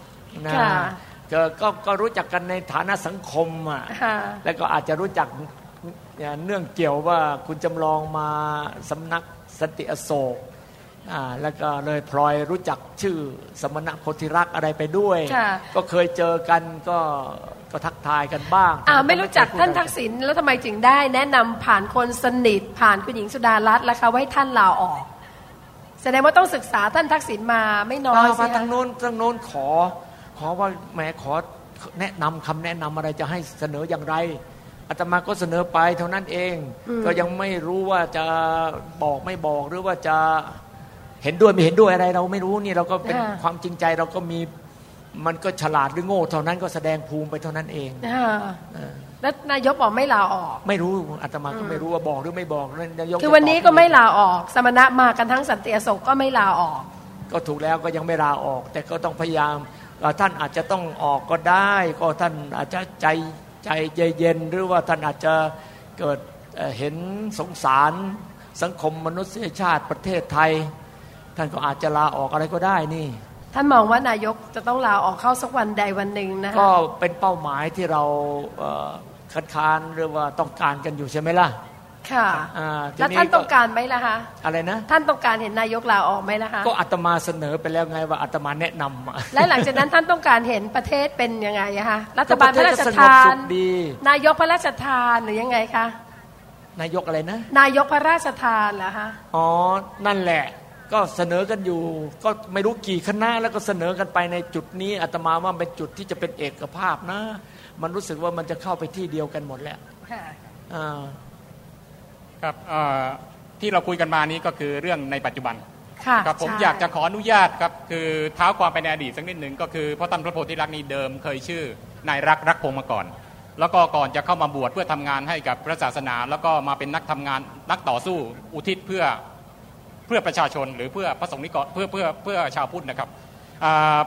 นะค่ะก็ก็ก็รู้จักกันในฐานะสังคมอะค่ะแล้วก็อาจจะรู้จักเนื่องเกี่ยวว่าคุณจำลองมาสำนักสันติอโศกอ่า แล้วก็เลยพลอยรู้จักชื่อสมณะโพธิรักษ์อะไรไปด้วยค่ะก็เคยเจอกันก็ก็ทักทายกันบ้างอ่าไม่รู้จักท่านทักษิณแล้วทำไมจึงได้ แนะนำผ่านคนสนิทผ่านคุณหญิงสุดารัตน์แล้วคะว่าให้ท่านลาออก แสดงว่าต้องศึกษาท่านทักษิณมาไม่น้อยมาสิมาคะทางโน้นทางโน้นขอ ขอว่าแหมขอแนะนำคำแนะนำอะไรจะให้เสนออย่างไรอาตมาก็เสนอไปเท่านั้นเอง ก็ยังไม่รู้ว่าจะบอกไม่บอกหรือว่าจะ เห็นด้วยไม่เห็นด้วยอะไรเราไม่รู้นี่เราก็เป็นความจริงใจเราก็มีมันก็ฉลาดหรือโง่เท่านั้นก็แสดงภูมิไปเท่านั้นเองอ่าแล้วนายกบอกไม่ลาออก ไม่รู้อาตมาก็ไม่รู้ว่าบอกหรือไม่บอกนายกคือจะวันนี้ตอบก็ไม่ลาออก สมณะมากันทั้งสันติอโศกก็ไม่ลาออก ก็ถูกแล้วก็ยังไม่ลาออก แต่ก็ต้องพยายามเอ่อท่านอาจจะต้องออกก็ได้ ก็ท่านอาจจะใจใจเย็นๆหรือว่าท่านอาจจะเกิดเอ่อเห็นสงสารสังคมมนุษยชาติประเทศไทย ท่านก็อาจจะลาออกอะไรก็ได้นี่ ท่านมองว่านายกจะต้องลาออกเข้าสักวันใดวันหนึ่งนะคะก็เป็นเป้าหมายที่เราเอ่อคัดค้านหรือว่าต้องการกันอยู่ใช่ไหมล่ะค่ะอ่าทีแล้วท่านต้องการไหมล่ะคะอะไรนะ ท่านต้องการเห็นนายกลาออกไหมล่ะคะก็อาตมาเสนอไปแล้วไงว่าอาตมาแนะนำอะและหลังจากนั้นท่านต้องการเห็นประเทศเป็นยังไงอะคะรัฐบาลพระราชก็ปเทศก็สงบทาสุนขดีนายกพระราชทานหรือยังไงคะนายกอะไรนะ นายกพระราชทานเหรอคะอ๋อนั่นแหละ ก็เสนอกันอยู่ ก็ไม่รู้กี่คณะแล้วก็เสนอกันไปในจุดนี้อาตมาว่าเป็นจุดที่จะเป็นเอกภาพนะ มันรู้สึกว่ามันจะเข้าไปที่เดียวกันหมดแล้วค่ะอ่าครับเอ่อที่เราคุยกันมานี้ก็คือเรื่องในปัจจุบันค่ะครับผมใช่อยากจะขออนุญาตครับคือเท้าความไปในอดีตสักนิดหนึ่งก็คือพระท่านพระโพธิรักษ์นี้เดิมเคยชื่อนายรักรักพงศ์มาก่อน แล้วก็ก่อนจะเข้ามาบวชเพื่อทำงานให้กับพระศาสนา แล้วก็มาเป็นนักทำงานนักต่อสู้อุทิศเพื่อ เพื่อประชาชนหรือเพื่อพระสงฆ์นิกรเพื่อเพื่อเพื่อชาวพุทธนะครับอ่า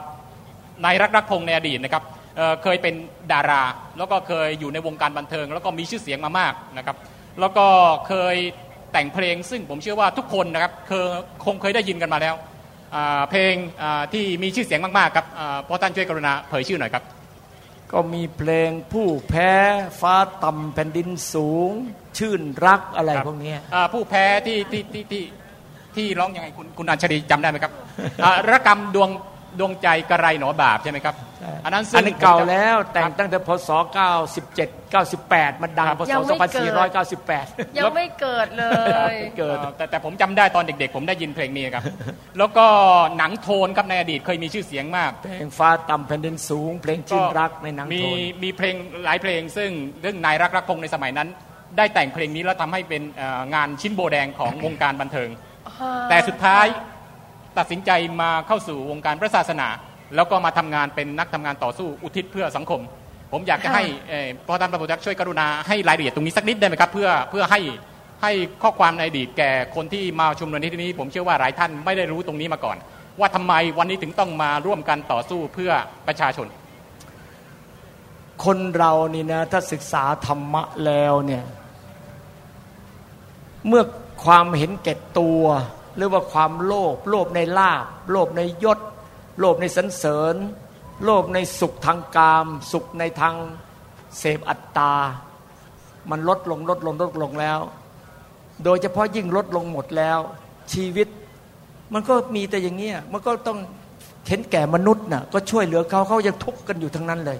นายรักรักพงศ์ในอดีตนะครับเอ่อเคยเป็นดารา แล้วก็เคยอยู่ในวงการบันเทิง แล้วก็มีชื่อเสียงมามากนะครับ แล้วก็เคยแต่งเพลง ซึ่งผมเชื่อว่าทุกคนนะครับเคยคงเคยได้ยินกันมาแล้วอ่าเพลงอ่าที่มีชื่อเสียงมาก ๆ ครับอ่าเพราะท่านช่วยกรุณาเผยชื่อหน่อยครับ ก็มีเพลงผู้แพ้ฟ้าต่ำแผ่นดินสูง ชื่นรักอะไรครับพวกเนี้ยอ่าผู้แพ้ที่ที่ที่ ที่ที่ร้องยังไงคุณคุณอัญชลีจำได้ไหมครับอ่าระกรรมดวงดวงใจกระไรหนอบาปใช่ไหมครับ อันนั้นซึ่อังนนั้นเก่าผมจะแล้วแต่คงรับตั้งแต่พศ 97 98 มันดังพศ ยังไม่เกิด 2498ยังไม่เกิดเลย เกิด เอ่อแต่แต่ผมจำได้ตอนเด็ก ๆ ผมได้ยินเพลงนี้ครับ แล้วก็หนังโทนครับในอดีตเคยมีชื่อเสียงมาก เพลงฟ้าต่ำแผ่นดินสูง เพลงชื่นรักในหนังมีโทน มีเพลงหลายเพลงซึ่งเรื่องนายรักรักพงษ์ในสมัยนั้น ได้แต่งเพลงนี้แล้วทำให้เป็นเอ่องานชิ้นโบแดงของวงการบันเทิง แต่สุดท้ายตัดสินใจมาเข้าสู่วงการพระศาสนา แล้วก็มาทำงานเป็นนักทำงานต่อสู้อุทิศเพื่อสังคม ผมอยากจะให้เอ่อพระท่านพระพุทธเจ้าช่วยกรุณาให้รายละเอียดตรงนี้สักนิดได้ไหมครับ เพื่อเพื่อให้ให้ข้อความในอดีตแก่คนที่มาชุมนุมในที่นี้ ผมเชื่อว่าหลายท่านไม่ได้รู้ตรงนี้มาก่อน ว่าทำไมวันนี้ถึงต้องมาร่วมกันต่อสู้เพื่อประชาชน คนเรานี่นะถ้าศึกษาธรรมะแล้วเนี่ยเมื่อ ความเห็นแก่ตัว หรือว่าความโลภโลภในลาบ โลภในยศ โลภในสรรเสริญ โลภในสุขทางกาม สุขในทางเสพอัตตา มันลดลงลดลงลดลงแล้ว โดยเฉพาะยิ่งลดลงหมดแล้ว ชีวิต มันก็มีแต่อย่างเงี้ยมันก็ต้องเห็นแก่มนุษย์น่ะก็ช่วยเหลือเขาเขายังทุกข์กันอยู่ทั้งนั้นเลย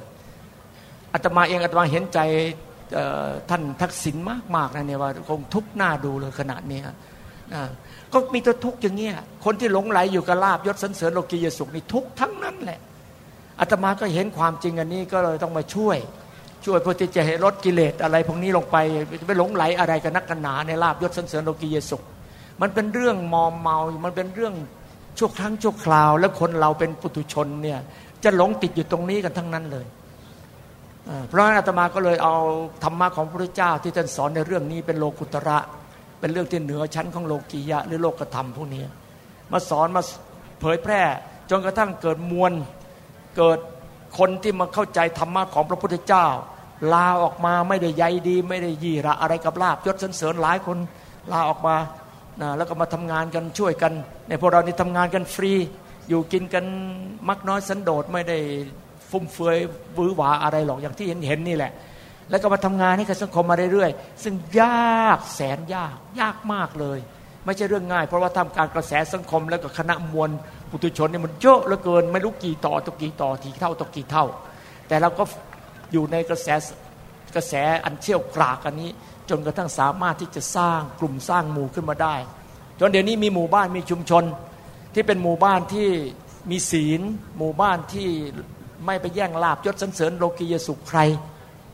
อาตมาเองอาตมาเห็นใจ ท่านทักษิณมากมากๆนะเนี่ยว่าคงทุกหน้าดูเลยขนาดนี้นะก็มีแต่ทุกข์อย่างเงี้ยคนที่หลงไหลอยู่กับลาบยศสันเสริญโลกียสุขนี่ทุกทั้งนั้นแหละอาตมาก็เห็นความจริงอันนี้ก็เลยต้องมาช่วย ช่วยเพื่อที่จะให้ลดกิเลสอะไรพวกนี้ลงไปไปหลงไหลอะไรกันนักกันหนาในลาบยศสันเสริญโลกียสุข มันเป็นเรื่องมอมเมา มันเป็นเรื่องชั่วครั้งชั่วคราว แล้วคนเราเป็นปุถุชนเนี่ยจะหลงติดอยู่ตรงนี้กันทั้งนั้นเลย เพราะฉะนั้นอาตมาก็เลยเอาธรรมะของพระพุทธเจ้าที่ท่านสอนในเรื่องนี้เป็นโลกุตระ เป็นเรื่องที่เหนือชั้นของโลกียะหรือโลกธรรมพวกนี้มาสอนมาเผยแพร่จนกระทั่งเกิดมวลเกิดคนที่มาเข้าใจธรรมะของพระพุทธเจ้า ลาออกมาไม่ได้ใยดี ไม่ได้ยี่ระอะไรกับลาบยศเสริญหลายคนลาออกมานะแล้วก็มาทำงานกันช่วยกัน ในพวกเรานี่ทำงานกันฟรี อยู่กินกันมักน้อยสันโดษไม่ได้ ฟุ่มเฟือยวื้อหวาอะไรหรอกอย่างที่เห็นเห็นนี่แหละ แล้วก็มาทำงานให้กับสังคมมาเรื่อยๆซึ่งยากแสนยากยากมากเลย ไม่ใช่เรื่องง่าย เพราะว่าทำการกระแสสังคมแล้วก็คณะมวลปุถุชนเนี่ยมันเยอะเหลือเกิน ไม่รู้กี่ต่อต่อกี่ต่อทีเท่าต่อกี่เท่า แต่เราก็อยู่ในกระแสกระแสอันเชี่ยวกรากอันนี้ จนกระทั่งสามารถที่จะสร้างกลุ่มสร้างหมู่ขึ้นมาได้ จนเดี๋ยวนี้มีหมู่บ้านมีชุมชนที่เป็นหมู่บ้านที่มีศีล หมู่บ้านที่ ไม่ไปแย่งลาบยศสันเสริญโลกียสุขใคร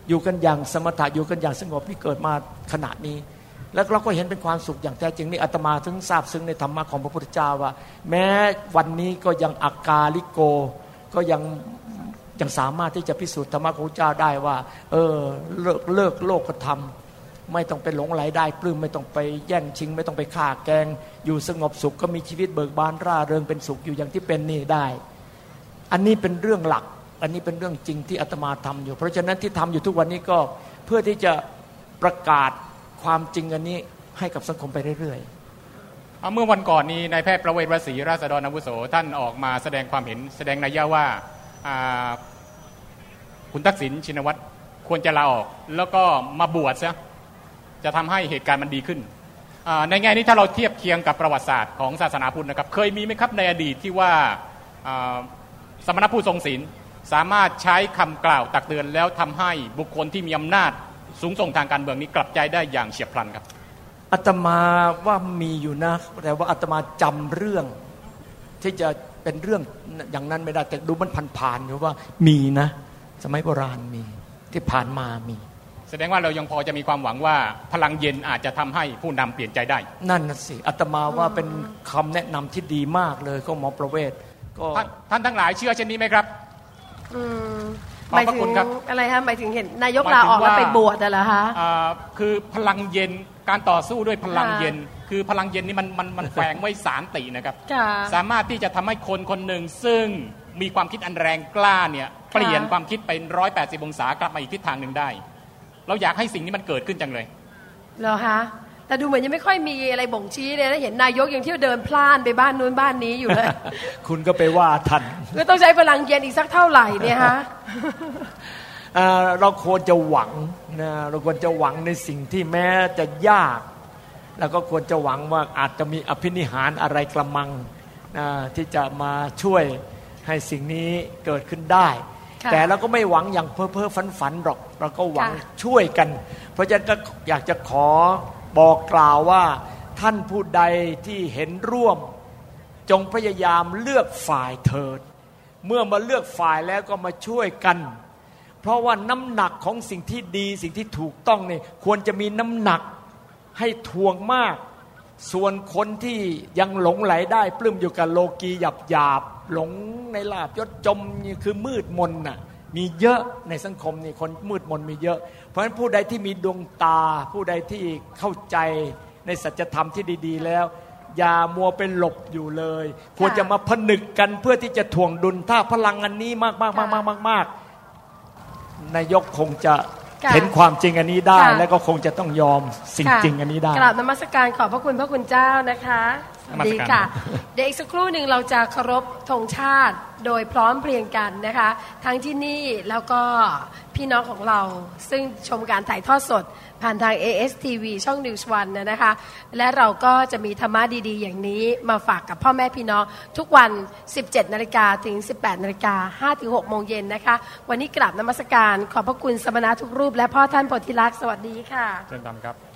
อยู่กันอย่างสมถะอยู่กันอย่างสงบที่เกิดมาขณะนี้ แล้วเราก็เห็นเป็นความสุขอย่างแท้จริงนี่อาตมาถึงทราบซึ้งในธรรมะของพระพุทธเจ้าว่า แม้วันนี้ก็ยังอากาลิโกก็ยังยังสามารถที่จะพิสูจน์ธรรมะของพระเจ้าได้ว่า เออเลิกเลิกโลกธรรม ไม่ต้องไปหลงไหลได้ปลื้มไม่ต้องไปแย่งชิง ไม่ต้องไปฆ่าแกง อยู่สงบสุขก็มีชีวิตเบิกบานร่าเริงเป็นสุขอยู่อย่างที่เป็นนี่ได้ อันนี้เป็นเรื่องหลัก อันนี้เป็นเรื่องจริงที่อาตมาทำอยู่ เพราะฉะนั้นที่ทำอยู่ทุกวันนี้ก็เพื่อที่จะประกาศความจริงอันนี้ให้กับสังคมไปเรื่อยเอาเมื่อวันก่อนนี้นายแพทย์ประเวศวสีราษฎรอาวุโสท่านออกมาแสดงความเห็นแสดงนัยยะว่าคุณทักษิณชินวัตรควรจะลาออก แล้วก็มาบวชซะจะทำให้เหตุการณ์มันดีขึ้น ในแง่นี้ถ้าเราเทียบเคียงกับประวัติศาสตร์ของศาสนาพุทธนะครับ เคยมีไหมครับในอดีตที่ว่า สมณผู้ทรงศีลสามารถใช้คำกล่าวตักเตือนแล้วทำให้บุคคลที่มีอำนาจสูงส่งทางการเมืองนี้กลับใจได้อย่างเฉียบพลันครับอาตมาว่ามีอยู่นะแต่ว่าอาตมาจำเรื่อง ที่จะเป็นเรื่องอย่างนั้นไม่ได้แต่ดูมันผ่านๆอยู่ว่ามีนะ สมัยโบราณมีที่ผ่านมามี แสดงว่าเรายังพอจะมีความหวังว่าพลังเย็นอาจจะทำให้ผู้นำเปลี่ยนใจได้ นั่นน่ะสิอาตมาว่าเป็นคำแนะนำที่ดีมากเลยของหมอประเวศ ก็ท่านท่านทั้งหลายเชื่อเช่นนี้ไหมครับ อืมขอบพระคุณครับ อะไรฮะหมายถึงเห็นนายกหมายถึงลาออกแล้วว่าไปบวชอะเหรอคะอ่าคือพลังเย็นการต่อสู้ด้วยพลังค่ะเย็น คือพลังเย็นนี่มันมันมันแฝงไว้สารตินะครับค่ะสามารถที่จะทำให้คนคนหนึ่งซึ่งมีความคิดอันแรงกล้าเนี่ยเปลี่ยนความคิดเป็นร้อยแปดสิบองศากลับมาอีกทิศทางหนึ่งได้ เราอยากให้สิ่งนี้มันเกิดขึ้นจังเลยเหรอคะ แต่ดูเหมือนยังไม่ค่อยมีอะไรบ่งชี้เลยนะเห็นนายกยังเที่ยวเดินพล่านไปบ้านนู้นบ้านนี้อยู่เลย คุณก็ไปว่าท่านก็ต้องใช้พลังเย็นอีกสักเท่าไหร่เนี่ยฮะเอ่อเราควรจะหวังนะเราควรจะหวังในสิ่งที่แม้จะยาก แล้วก็ควรจะหวังว่าอาจจะมีอภินิหารอะไรกระมังนะที่จะมาช่วยให้สิ่งนี้เกิดขึ้นได้ค่ะแต่เราก็ไม่หวังอย่างเพ้อเพ้อฝันฝันๆหรอก เราก็หวังค่ะช่วยกัน เพราะฉะนั้นก็อยากจะขอ บอกกล่าวว่าท่านผู้ใดที่เห็นร่วม จงพยายามเลือกฝ่ายเถิด เมื่อมาเลือกฝ่ายแล้วก็มาช่วยกัน เพราะว่าน้ำหนักของสิ่งที่ดีสิ่งที่ถูกต้องเนี่ยควรจะมีน้ำหนักให้ทวงมาก ส่วนคนที่ยังหลงไหลได้ ปลื้มอยู่กับโลกีหยาบหยาบหลงในลาบยศจมคือมืดมนน่ะ มีเยอะในสังคมนี่คนมืดมนมีเยอะ เพราะฉะนั้นผู้ใดที่มีดวงตา ผู้ใดที่เข้าใจในสัจธรรมที่ดีๆ แล้ว อย่ามัวเป็นหลบอยู่เลย ควรจะมาผนึกกันเพื่อที่จะถ่วงดุลถ้าพลังอันนี้มากมากมากมากมากมากนายกคงจะเห็นความจริงอันนี้ได้ และก็คงจะต้องยอมสิ่งจริงอันนี้ได้กราบนมัสการขอบพระคุณพระคุณเจ้านะคะ ดีค่ะ เดี๋ยวอีกสักครู่หนึ่งเราจะเคารพธงชาติโดยพร้อมเพรียงกันนะคะ ทั้งที่นี่แล้วก็พี่น้องของเรา ซึ่งชมการถ่ายทอดสด ผ่านทาง ASTV ช่อง News 1นะคะ และเราก็จะมีธรรมะดีๆ อย่างนี้มาฝากกับพ่อแม่พี่น้องทุกวัน 17 นาฬิกาถึง 18 นาฬิกา5ถึง6โมงเย็นนะคะ วันนี้กราบนมัสการขอบพระคุณสมณะทุกรูป และพ่อท่านโพธิลักษณ์สวัสดีค่ะเชิญตามครับ